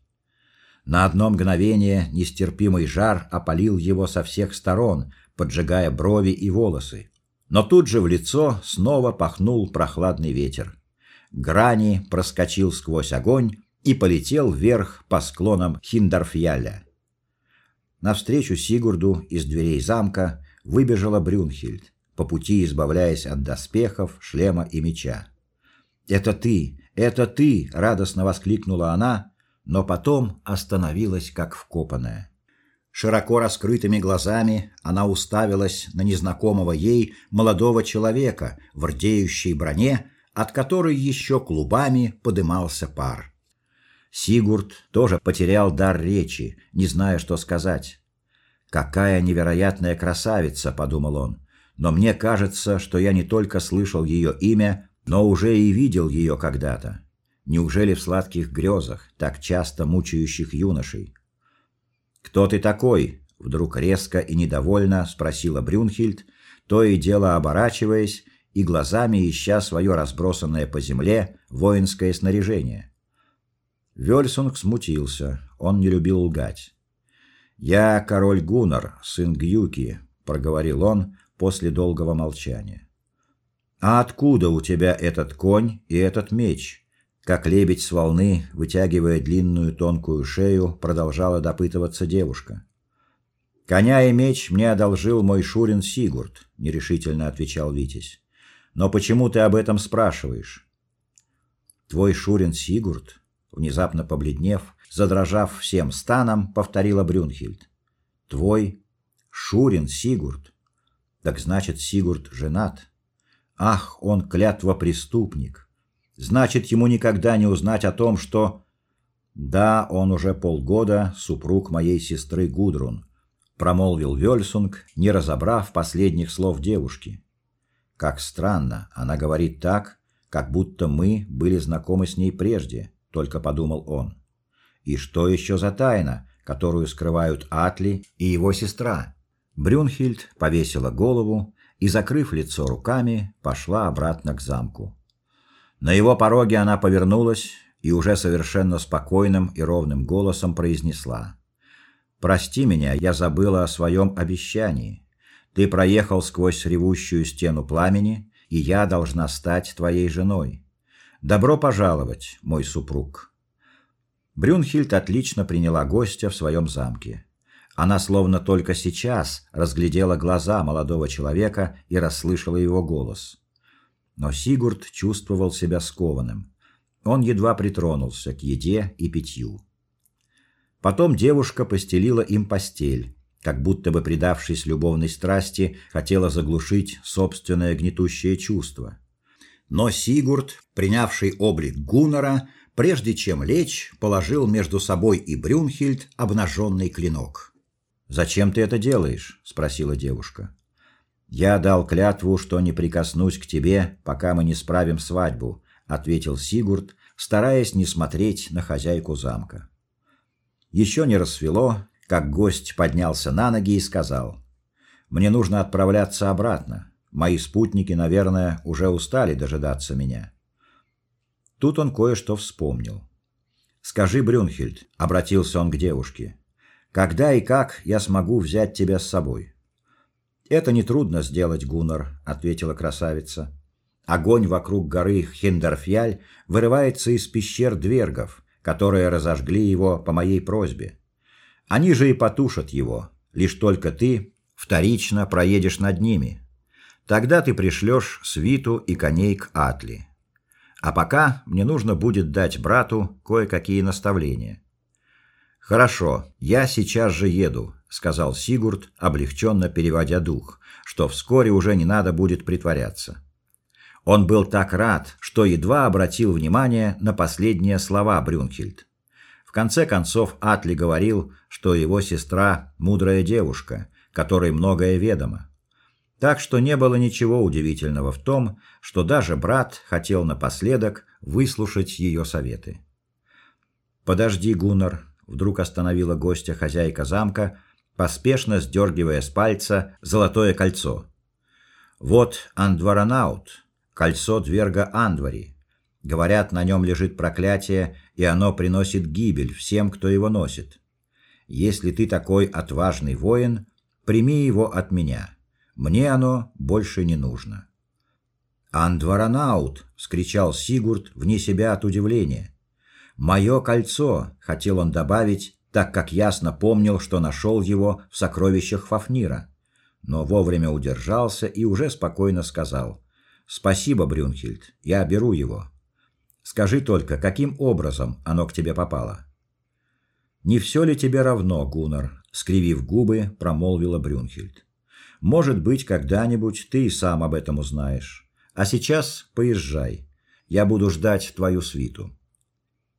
На одно мгновение нестерпимый жар опалил его со всех сторон, поджигая брови и волосы. Но тут же в лицо снова пахнул прохладный ветер. грани проскочил сквозь огонь и полетел вверх по склонам Хиндарфьяля. Навстречу Сигурду из дверей замка выбежала Брюнхильд, по пути избавляясь от доспехов, шлема и меча. "Это ты, это ты!" радостно воскликнула она, но потом остановилась как вкопанная. Широко раскрытыми глазами она уставилась на незнакомого ей молодого человека в рдеющей броне, от которой еще клубами подымался пар. Сигурд тоже потерял дар речи, не зная, что сказать. Какая невероятная красавица, подумал он. Но мне кажется, что я не только слышал ее имя, но уже и видел ее когда-то. Неужели в сладких грезах, так часто мучающих юношей? Кто ты такой? вдруг резко и недовольно спросила Брюнхильд, то и дело оборачиваясь и глазами ища свое разбросанное по земле воинское снаряжение. Вельсунг смутился. Он не любил лгать. "Я король Гуннар, сын Гюки", проговорил он после долгого молчания. "А откуда у тебя этот конь и этот меч?" Как лебедь с волны, вытягивая длинную тонкую шею, продолжала допытываться девушка. Коня и меч мне одолжил мой шурин Сигурд, нерешительно отвечал Витязь. Но почему ты об этом спрашиваешь? Твой шурин Сигурд, внезапно побледнев, задрожав всем станом, повторила Брюнхильд. Твой шурин Сигурд. Так значит, Сигурд женат. Ах, он клятва преступник. Значит, ему никогда не узнать о том, что да, он уже полгода супруг моей сестры Гудрун, промолвил Вельсунг, не разобрав последних слов девушки. Как странно, она говорит так, как будто мы были знакомы с ней прежде, только подумал он. И что еще за тайна, которую скрывают Атли и его сестра? Брюнхильд повесила голову и, закрыв лицо руками, пошла обратно к замку. На его пороге она повернулась и уже совершенно спокойным и ровным голосом произнесла: "Прости меня, я забыла о своем обещании. Ты проехал сквозь ревущую стену пламени, и я должна стать твоей женой. Добро пожаловать, мой супруг". Брюнхильд отлично приняла гостя в своем замке. Она словно только сейчас разглядела глаза молодого человека и расслышала его голос но Сигурд чувствовал себя скованным. Он едва притронулся к еде и питью. Потом девушка постелила им постель, как будто бы предавшись любовной страсти, хотела заглушить собственное гнетущее чувство. Но Сигурд, принявший облик Гуннара, прежде чем лечь, положил между собой и Брюнхильд обнаженный клинок. "Зачем ты это делаешь?" спросила девушка. Я дал клятву, что не прикоснусь к тебе, пока мы не справим свадьбу, ответил Сигурд, стараясь не смотреть на хозяйку замка. Еще не рассвело, как гость поднялся на ноги и сказал: "Мне нужно отправляться обратно. Мои спутники, наверное, уже устали дожидаться меня". Тут он кое-что вспомнил. "Скажи, Брюнхельд", обратился он к девушке. "Когда и как я смогу взять тебя с собой?" Это не трудно сделать, Гуннар, ответила красавица. Огонь вокруг горы Хиндерфьяль вырывается из пещер двергов, которые разожгли его по моей просьбе. Они же и потушат его, лишь только ты вторично проедешь над ними. Тогда ты пришлешь свиту и коней к Атли. А пока мне нужно будет дать брату кое-какие наставления. Хорошо, я сейчас же еду, сказал Сигурд, облегченно переводя дух, что вскоре уже не надо будет притворяться. Он был так рад, что едва обратил внимание на последние слова Брюнхильд. В конце концов Атли говорил, что его сестра мудрая девушка, которой многое ведомо. Так что не было ничего удивительного в том, что даже брат хотел напоследок выслушать ее советы. Подожди, Гуннар, вдруг остановила гостя хозяйка замка, поспешно сдергивая с пальца золотое кольцо. Вот Андваранаут, кольцо Дверга Андвари. Говорят, на нем лежит проклятие, и оно приносит гибель всем, кто его носит. Если ты такой отважный воин, прими его от меня. Мне оно больше не нужно. Андваранаут, вскричал Сигурд вне себя от удивления. Мое кольцо, хотел он добавить, так как ясно помнил, что нашел его в сокровищах Фафнира, но вовремя удержался и уже спокойно сказал: "Спасибо, Брюнхильд, я беру его. Скажи только, каким образом оно к тебе попало?" Не все ли тебе равно, Гуннар? скривив губы, промолвила Брюнхильд. Может быть, когда-нибудь ты и сам об этом узнаешь. А сейчас поезжай. Я буду ждать твою свиту.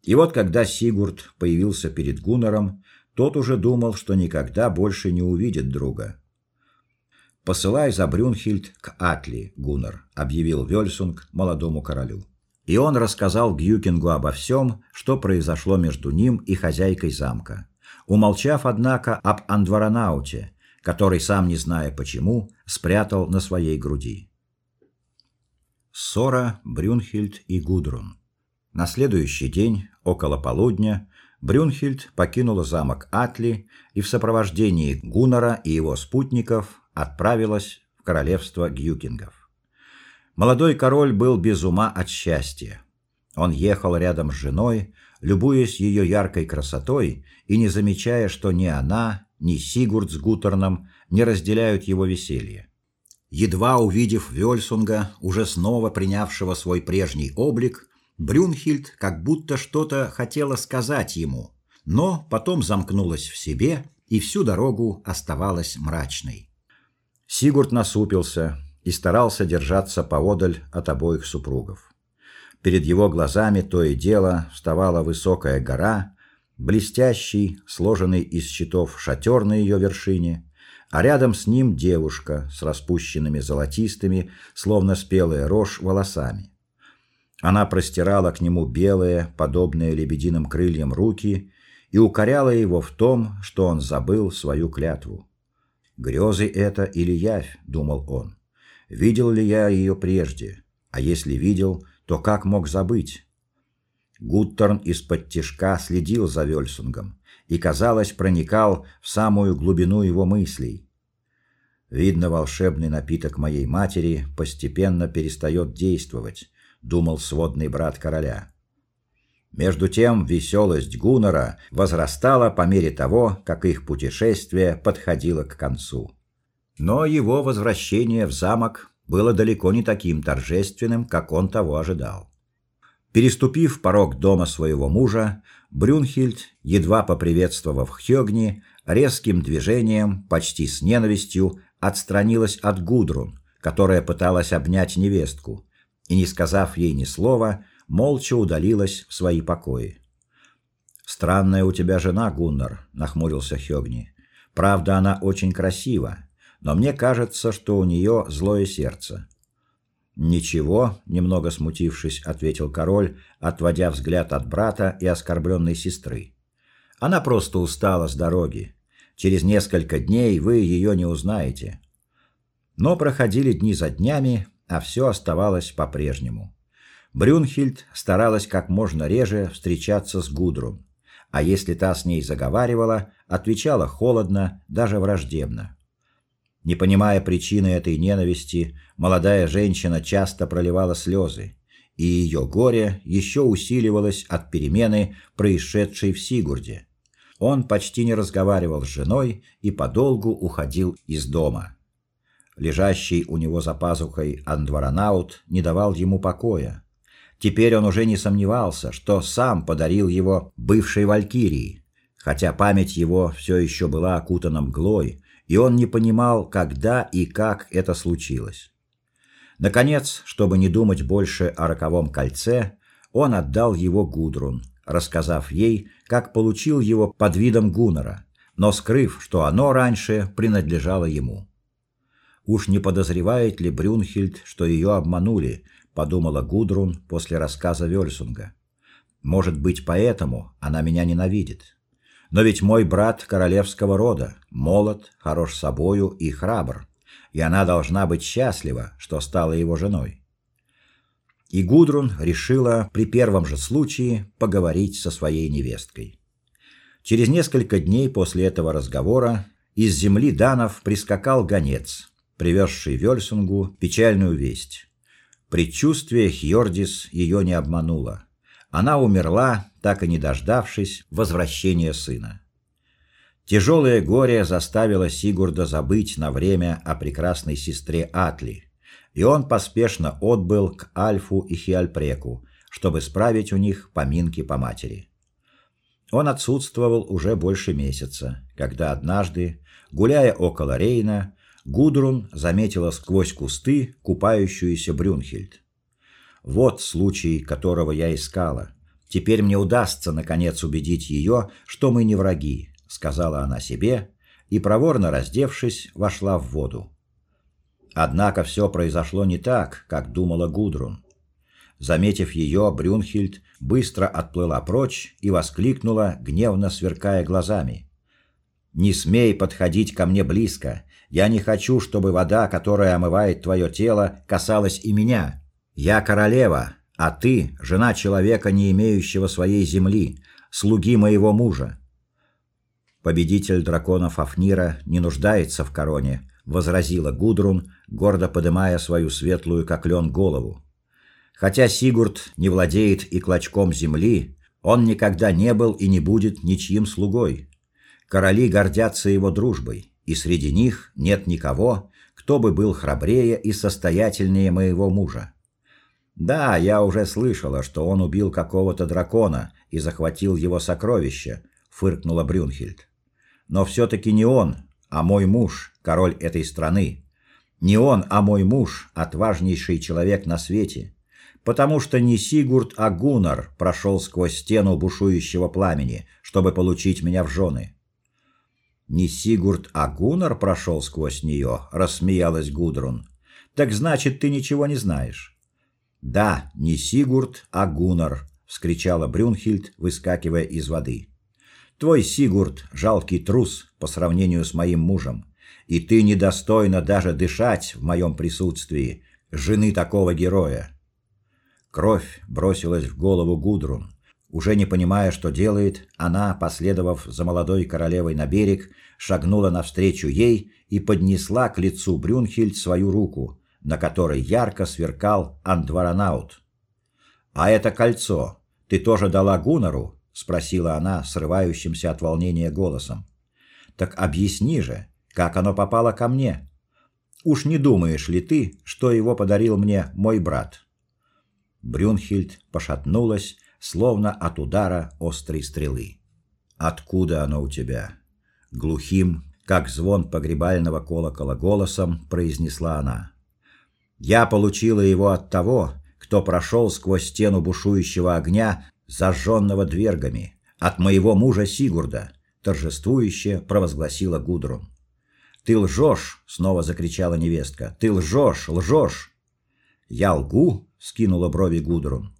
И вот когда Сигурд появился перед Гуннаром, тот уже думал, что никогда больше не увидит друга. Посылай за Брюнхильд к Атли, Гуннар, объявил Вельсунг молодому королю. И он рассказал Гюкингу обо всем, что произошло между ним и хозяйкой замка, умолчав однако об Андваранауте, который сам не зная почему спрятал на своей груди. Сора, Брюнхильд и Гудрун. На следующий день, около полудня, Брюнхильд покинула замок Атли и в сопровождении Гуннара и его спутников отправилась в королевство Гюкингов. Молодой король был без ума от счастья. Он ехал рядом с женой, любуясь ее яркой красотой и не замечая, что ни она, ни Сигурд с Гутерном не разделяют его веселье. Едва увидев Вельсунга, уже снова принявшего свой прежний облик, Брюнхильд как будто что-то хотела сказать ему, но потом замкнулась в себе и всю дорогу оставалась мрачной. Сигурд насупился, и старался держаться поодаль от обоих супругов. Перед его глазами то и дело вставала высокая гора, блестящий, сложенный из щитов шатер на ее вершине, а рядом с ним девушка с распущенными золотистыми, словно спелая рожь, волосами. Она простирала к нему белые, подобные лебединым крыльям руки и укоряла его в том, что он забыл свою клятву. Грезы это или явь, думал он. Видел ли я ее прежде? А если видел, то как мог забыть? Гуттерн из-под тишка следил за Вельсунгом и, казалось, проникал в самую глубину его мыслей. Видно, волшебный напиток моей матери постепенно перестает действовать, думал сводный брат короля. Между тем веселость Гуннера возрастала по мере того, как их путешествие подходило к концу. Но его возвращение в замок было далеко не таким торжественным, как он того ожидал. Переступив порог дома своего мужа, Брюнхильд, едва поприветствовав Хёгни, резким движением, почти с ненавистью, отстранилась от Гудрун, которая пыталась обнять невестку, и не сказав ей ни слова, молча удалилась в свои покои. Странная у тебя жена, Гуннар, нахмурился Хёгни. Правда, она очень красива, но мне кажется, что у нее злое сердце. Ничего, немного смутившись, ответил король, отводя взгляд от брата и оскорбленной сестры. Она просто устала с дороги. Через несколько дней вы ее не узнаете. Но проходили дни за днями, а все оставалось по-прежнему. Брюнхильд старалась как можно реже встречаться с Гудрун, а если та с ней заговаривала, отвечала холодно, даже враждебно. Не понимая причины этой ненависти, молодая женщина часто проливала слезы, и ее горе еще усиливалось от перемены, происшедшей в Сигурде. Он почти не разговаривал с женой и подолгу уходил из дома. Лежащий у него за пазухой Андваранаут не давал ему покоя. Теперь он уже не сомневался, что сам подарил его бывшей валькирии, хотя память его все еще была окутана мглой, и он не понимал, когда и как это случилось. Наконец, чтобы не думать больше о роковом кольце, он отдал его Гудрун, рассказав ей, как получил его под видом Гуннера, но скрыв, что оно раньше принадлежало ему. Уж не подозревает ли Брюнхильд, что ее обманули, подумала Гудрун после рассказа Вельсунга. Может быть, поэтому она меня ненавидит. Но ведь мой брат королевского рода, молод, хорош собою и храбр, и она должна быть счастлива, что стала его женой. И Гудрун решила при первом же случае поговорить со своей невесткой. Через несколько дней после этого разговора из земли данов прискакал гонец, привезший Вельсунгу печальную весть. Предчувствие Хьордис ее не обмануло. Она умерла, так и не дождавшись возвращения сына. Тяжелое горе заставило Сигурда забыть на время о прекрасной сестре Атли, и он поспешно отбыл к Альфу и Хиальпреку, чтобы справить у них поминки по матери. Он отсутствовал уже больше месяца, когда однажды, гуляя около Рейна, Гудрун заметила сквозь кусты купающуюся Брюнхильд. Вот случай, которого я искала. Теперь мне удастся наконец убедить ее, что мы не враги, сказала она себе и проворно раздевшись, вошла в воду. Однако все произошло не так, как думала Гудрун. Заметив ее, Брюнхильд быстро отплыла прочь и воскликнула, гневно сверкая глазами: "Не смей подходить ко мне близко. Я не хочу, чтобы вода, которая омывает твое тело, касалась и меня. Я королева, а ты жена человека, не имеющего своей земли, слуги моего мужа. Победитель драконов Афнира не нуждается в короне, возразила Гудрун, гордо поднимая свою светлую как лен голову. Хотя Сигурд не владеет и клочком земли, он никогда не был и не будет ничьим слугой. Короли гордятся его дружбой, и среди них нет никого, кто бы был храбрее и состоятельнее моего мужа. Да, я уже слышала, что он убил какого-то дракона и захватил его сокровища, фыркнула Брюнхильд. Но все таки не он, а мой муж, король этой страны. Не он, а мой муж, отважнейший человек на свете потому что не Сигурд, а Гуннар прошел сквозь стену бушующего пламени, чтобы получить меня в жены. Не Сигурд, а Гуннар прошел сквозь нее, рассмеялась Гудрун. Так значит, ты ничего не знаешь. Да, не Сигурд, а Гуннар, вскричала Брюнхильд, выскакивая из воды. Твой Сигурд жалкий трус по сравнению с моим мужем, и ты недостойна даже дышать в моем присутствии, жены такого героя. Кровь бросилась в голову Гудрун. Уже не понимая, что делает, она, последовав за молодой королевой на берег, шагнула навстречу ей и поднесла к лицу Брюнхильд свою руку, на которой ярко сверкал Андваранаут. А это кольцо ты тоже дала Гунару? спросила она срывающимся от волнения голосом. Так объясни же, как оно попало ко мне? Уж не думаешь ли ты, что его подарил мне мой брат? Брюнхильд пошатнулась, словно от удара острой стрелы. Откуда оно у тебя? глухим, как звон погребального колокола голосом произнесла она. Я получила его от того, кто прошел сквозь стену бушующего огня, зажженного двергами, от моего мужа Сигурда, торжествующе провозгласила Гудрун. Ты лжешь, снова закричала невестка. Ты лжешь, лжешь. Я лгу, скинула брови Гудрун.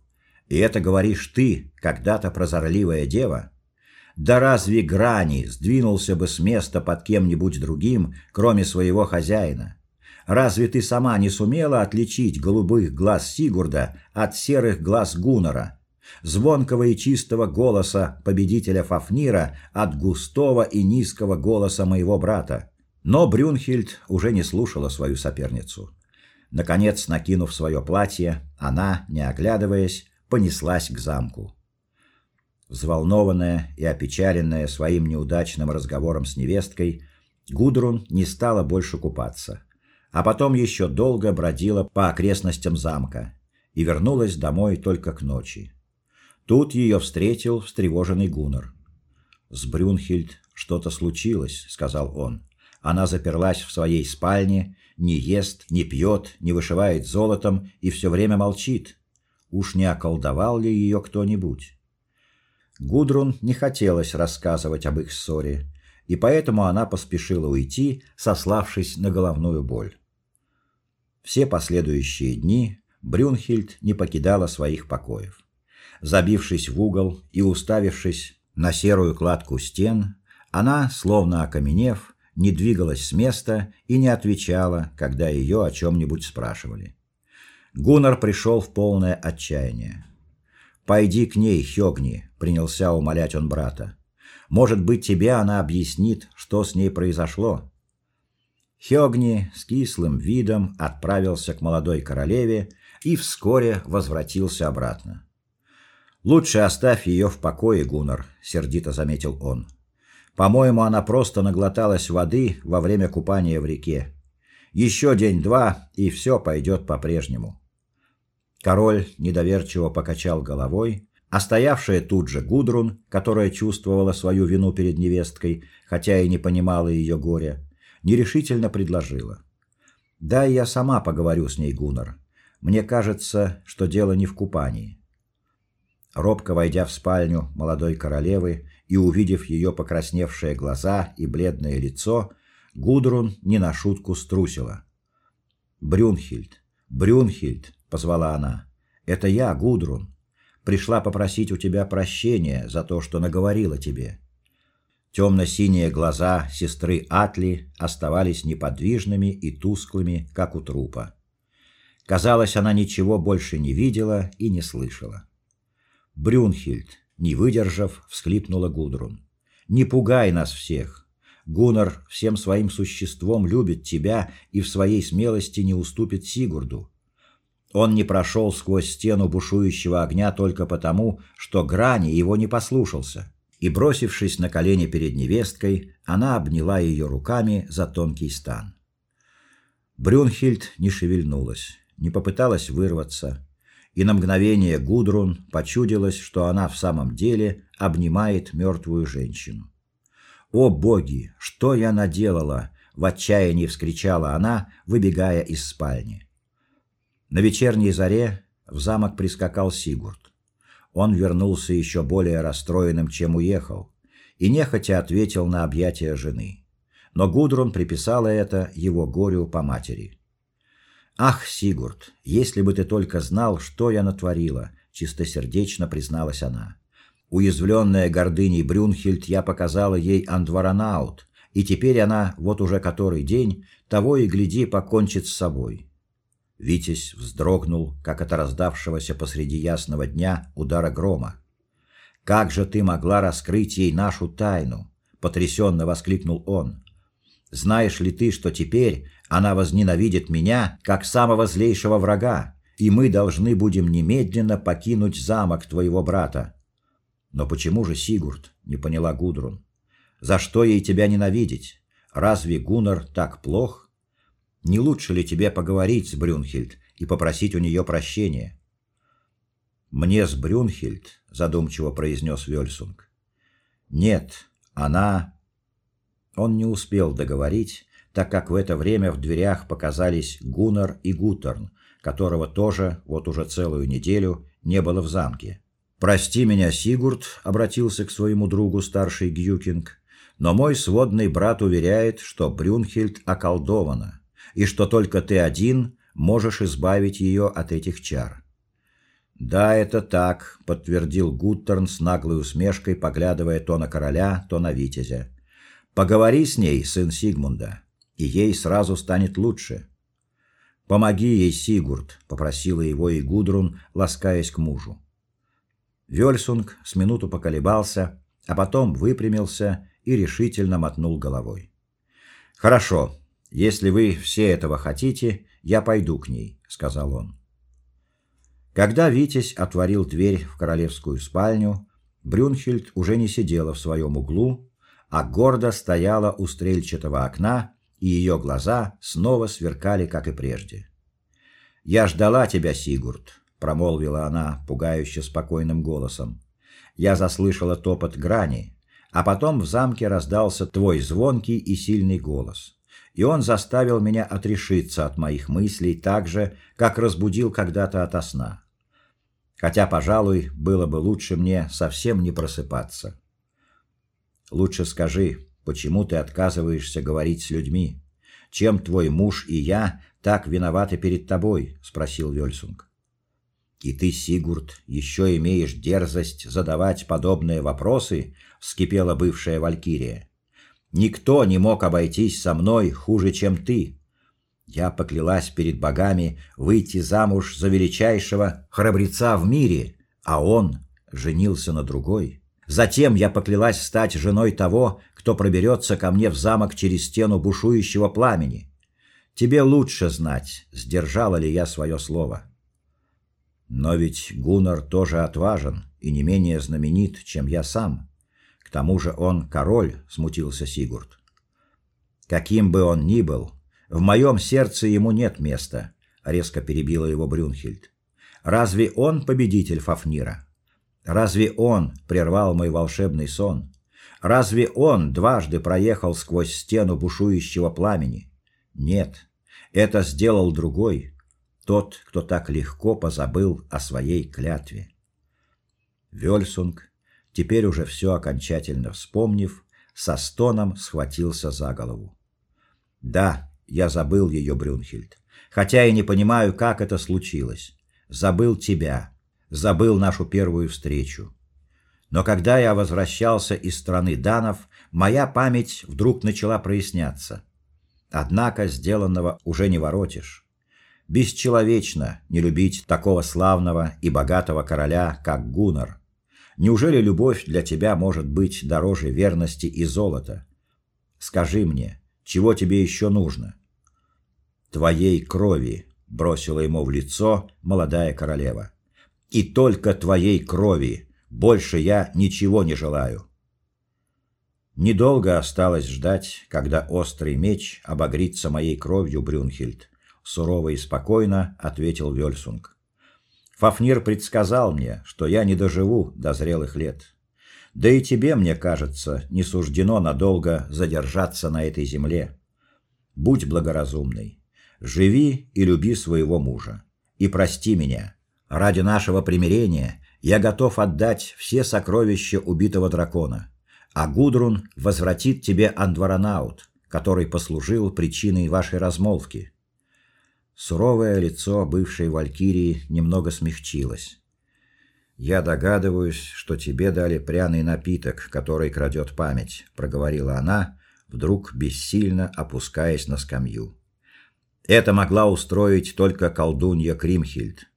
И это говоришь ты, когда-то прозорливая дева? Да разве Грани сдвинулся бы с места под кем-нибудь другим, кроме своего хозяина? Разве ты сама не сумела отличить голубых глаз Сигурда от серых глаз Гуннара, звонкого и чистого голоса победителя Фафнира от густого и низкого голоса моего брата? Но Брюнхильд уже не слушала свою соперницу. Наконец, накинув свое платье, она, не оглядываясь, понеслась к замку. Взволнованная и опечаленная своим неудачным разговором с невесткой, Гудрун не стала больше купаться, а потом еще долго бродила по окрестностям замка и вернулась домой только к ночи. Тут ее встретил встревоженный Гуннар. С Брюнхильд что-то случилось, сказал он. Она заперлась в своей спальне не ест, не пьет, не вышивает золотом и все время молчит. Уж не околдовал ли ее кто-нибудь? Гудрун не хотелось рассказывать об их ссоре, и поэтому она поспешила уйти, сославшись на головную боль. Все последующие дни Брюнхильд не покидала своих покоев. Забившись в угол и уставившись на серую кладку стен, она, словно окаменев, не двигалась с места и не отвечала, когда ее о чем нибудь спрашивали. Гуннар пришел в полное отчаяние. Пойди к ней, Хёгни, принялся умолять он брата. Может быть, тебе она объяснит, что с ней произошло. Хёгни с кислым видом отправился к молодой королеве, и вскоре возвратился обратно. Лучше оставь ее в покое, Гуннар, сердито заметил он. По-моему, она просто наглоталась воды во время купания в реке. Еще день-два, и все пойдет по-прежнему. Король недоверчиво покачал головой, а стоявшая тут же Гудрун, которая чувствовала свою вину перед невесткой, хотя и не понимала ее горя, нерешительно предложила: "Да, я сама поговорю с ней, Гуннар. Мне кажется, что дело не в купании". Робко войдя в спальню молодой королевы и увидев ее покрасневшие глаза и бледное лицо, Гудрун не на шутку струсила. "Брюнхильд, Брюнхильд", позвала она. "Это я, Гудрун. Пришла попросить у тебя прощения за то, что наговорила тебе". темно синие глаза сестры Атли оставались неподвижными и тусклыми, как у трупа. Казалось, она ничего больше не видела и не слышала. Брюнхильд, не выдержав, всхлипнула Гудрун. Не пугай нас всех. Гуннар всем своим существом любит тебя и в своей смелости не уступит Сигурду. Он не прошел сквозь стену бушующего огня только потому, что Грани его не послушался. И бросившись на колени перед невесткой, она обняла ее руками за тонкий стан. Брюнхильд не шевельнулась, не попыталась вырваться, и на мгновение Гудрун почудилось, что она в самом деле обнимает мертвую женщину. О боги, что я наделала, в отчаянии вскричала она, выбегая из спальни. На вечерней заре в замок прискакал Сигурд. Он вернулся еще более расстроенным, чем уехал, и нехотя ответил на объятия жены. Но Гудрун приписала это его горю по матери. Ах, Сигурд, если бы ты только знал, что я натворила, чистосердечно призналась она. Уязвленная гордыней Брюнхильд, я показала ей Андваранаут, и теперь она, вот уже который день, того и гляди покончит с собой. Витязь вздрогнул, как от раздавшегося посреди ясного дня удара грома. Как же ты могла раскрыть ей нашу тайну? потрясенно воскликнул он. Знаешь ли ты, что теперь она возненавидит меня как самого злейшего врага, и мы должны будем немедленно покинуть замок твоего брата. Но почему же Сигурд? не поняла Гудрун. За что ей тебя ненавидеть? Разве Гуннар так плох? Не лучше ли тебе поговорить с Брюнхильд и попросить у нее прощения? Мне с Брюнхильд, задумчиво произнес Вельсунг. Нет, она Он не успел договорить, так как в это время в дверях показались Гуннар и Гутерн, которого тоже вот уже целую неделю не было в замке. Прости меня, Сигурд, обратился к своему другу старший Гюкинг, но мой сводный брат уверяет, что Брюнхильд околдована и что только ты один можешь избавить ее от этих чар. Да, это так, подтвердил Гуттерн с наглой усмешкой, поглядывая то на короля, то на витязя. Поговори с ней, сын Сигмунда и ей сразу станет лучше. Помоги ей, Сигурд, попросила его и Гудрун, ласкаясь к мужу. Вельсунг с минуту поколебался, а потом выпрямился и решительно мотнул головой. Хорошо, если вы все этого хотите, я пойду к ней, сказал он. Когда Витязь отворил дверь в королевскую спальню, Брюнхильд уже не сидела в своем углу, а гордо стояла у стрельчатого окна и ее глаза снова сверкали, как и прежде. "Я ждала тебя, Сигурд", промолвила она пугающе спокойным голосом. "Я заслышала топот грани, а потом в замке раздался твой звонкий и сильный голос. И он заставил меня отрешиться от моих мыслей так же, как разбудил когда-то ото сна. Хотя, пожалуй, было бы лучше мне совсем не просыпаться. Лучше скажи, Почему ты отказываешься говорить с людьми? Чем твой муж и я так виноваты перед тобой, спросил Вельсунг. И ты, Сигурд, еще имеешь дерзость задавать подобные вопросы, вскипела бывшая валькирия. Никто не мог обойтись со мной хуже, чем ты. Я поклялась перед богами выйти замуж за величайшего храбреца в мире, а он женился на другой. Затем я поклялась стать женой того, кто проберется ко мне в замок через стену бушующего пламени. Тебе лучше знать, сдержала ли я свое слово. Но ведь Гуннар тоже отважен и не менее знаменит, чем я сам. Тому же он король, смутился Сигурд. Каким бы он ни был, в моем сердце ему нет места, резко перебила его Брюнхильд. Разве он победитель Фафнира? Разве он прервал мой волшебный сон? Разве он дважды проехал сквозь стену бушующего пламени? Нет, это сделал другой, тот, кто так легко позабыл о своей клятве. Вёльсунг, теперь уже все окончательно вспомнив, со стоном схватился за голову. Да, я забыл ее, Брюнхильд, хотя и не понимаю, как это случилось. Забыл тебя, забыл нашу первую встречу. Но когда я возвращался из страны данов, моя память вдруг начала проясняться. Однако сделанного уже не воротишь. Бесчеловечно не любить такого славного и богатого короля, как Гуннар. Неужели любовь для тебя может быть дороже верности и золота? Скажи мне, чего тебе еще нужно? Твоей крови, бросила ему в лицо молодая королева. И только твоей крови. Больше я ничего не желаю. Недолго осталось ждать, когда острый меч обогрится моей кровью, Брюнхильд сурово и спокойно ответил Вёльсунг. Фафнир предсказал мне, что я не доживу до зрелых лет. Да и тебе, мне кажется, не суждено надолго задержаться на этой земле. Будь благоразумный. Живи и люби своего мужа. И прости меня. Ради нашего примирения я готов отдать все сокровища убитого дракона, а Гудрун возвратит тебе Андваранаут, который послужил причиной вашей размолвки. Суровое лицо бывшей валькирии немного смягчилось. Я догадываюсь, что тебе дали пряный напиток, который крадет память, проговорила она, вдруг бессильно опускаясь на скамью. Это могла устроить только колдунья Кримхильд.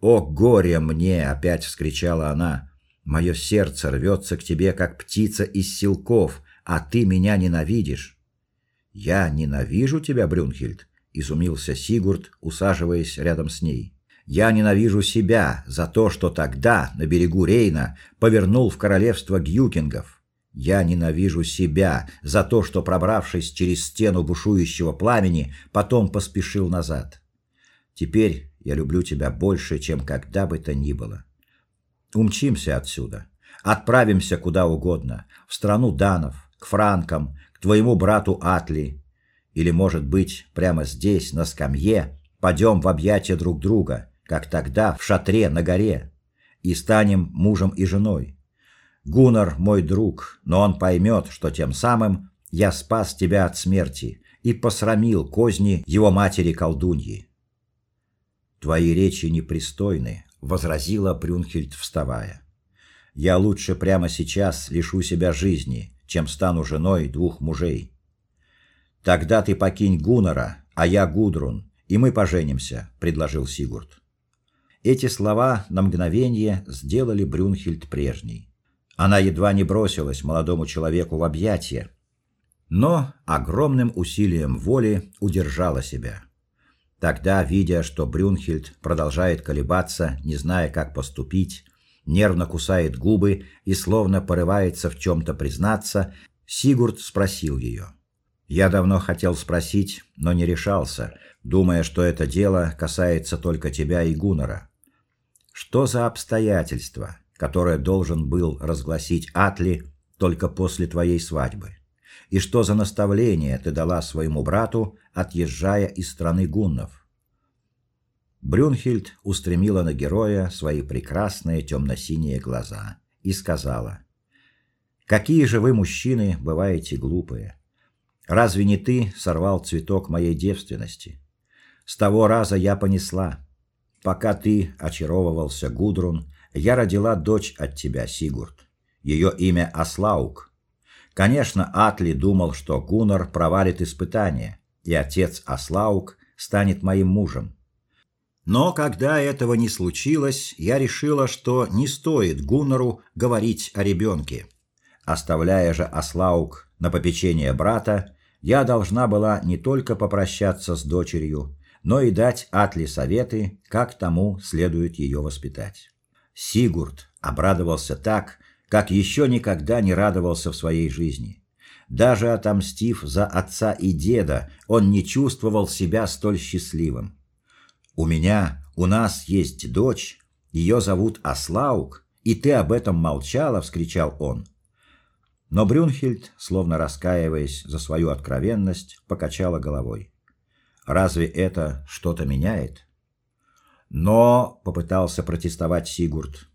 О горе мне, опять вскричала она. Мое сердце рвется к тебе как птица из силков, а ты меня ненавидишь. Я ненавижу тебя, Брюнхильд изумился Сигурд, усаживаясь рядом с ней. Я ненавижу себя за то, что тогда на берегу Рейна повернул в королевство гюкингов. Я ненавижу себя за то, что пробравшись через стену бушующего пламени, потом поспешил назад. Теперь я люблю тебя больше, чем когда бы то ни было. Умчимся отсюда. Отправимся куда угодно, в страну данов, к франкам, к твоему брату Атли, или, может быть, прямо здесь, на скамье, пойдем в объятия друг друга, как тогда в шатре на горе, и станем мужем и женой. Гуннар мой друг, но он поймет, что тем самым я спас тебя от смерти и посрамил козни его матери-колдуньи. Твои речи непристойны, возразила Брюнхельд, вставая. Я лучше прямо сейчас лишу себя жизни, чем стану женой двух мужей. Тогда ты покинь Гуннара, а я Гудрун, и мы поженимся, предложил Сигурд. Эти слова на мгновение сделали Брюнхильд прежней. Она едва не бросилась молодому человеку в объятия, но огромным усилием воли удержала себя. Тогда, видя, что Брюнхильд продолжает колебаться, не зная, как поступить, нервно кусает губы и словно порывается в чем то признаться, Сигурд спросил ее: я давно хотел спросить, но не решался, думая, что это дело касается только тебя и Гуннера. Что за обстоятельства, которые должен был разгласить Атли только после твоей свадьбы? И что за наставление ты дала своему брату, отъезжая из страны гуннов? Брюнхильд устремила на героя свои прекрасные темно-синие глаза и сказала: "Какие же вы мужчины бываете глупые!" Разве не ты сорвал цветок моей девственности? С того раза я понесла. Пока ты очаровывался Гудрун, я родила дочь от тебя, Сигурд. Ее имя Аслаук. Конечно, Атли думал, что Гуннар провалит испытание, и отец Аслаук станет моим мужем. Но когда этого не случилось, я решила, что не стоит Гуннару говорить о ребенке. Оставляя же Аслаук на попечение брата, я должна была не только попрощаться с дочерью, но и дать Атли советы, как тому следует ее воспитать. Сигурд обрадовался так, как еще никогда не радовался в своей жизни. Даже отомстив за отца и деда, он не чувствовал себя столь счастливым. У меня, у нас есть дочь, ее зовут Аслаук, и ты об этом молчала, вскричал он. Но Брюнхильд, словно раскаиваясь за свою откровенность, покачала головой. Разве это что-то меняет? Но попытался протестовать Сигурд.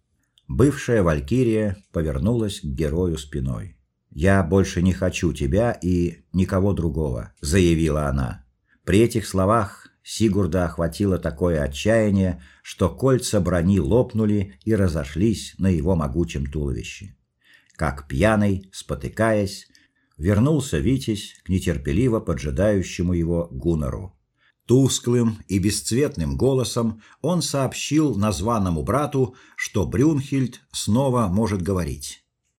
Бывшая валькирия повернулась к герою спиной. Я больше не хочу тебя и никого другого, заявила она. При этих словах Сигурда охватило такое отчаяние, что кольца брони лопнули и разошлись на его могучем туловище. Как пьяный, спотыкаясь, вернулся Витязь к нетерпеливо поджидающему его Гуннару. Тусклым и бесцветным голосом он сообщил названному брату, что Брюнхильд снова может говорить.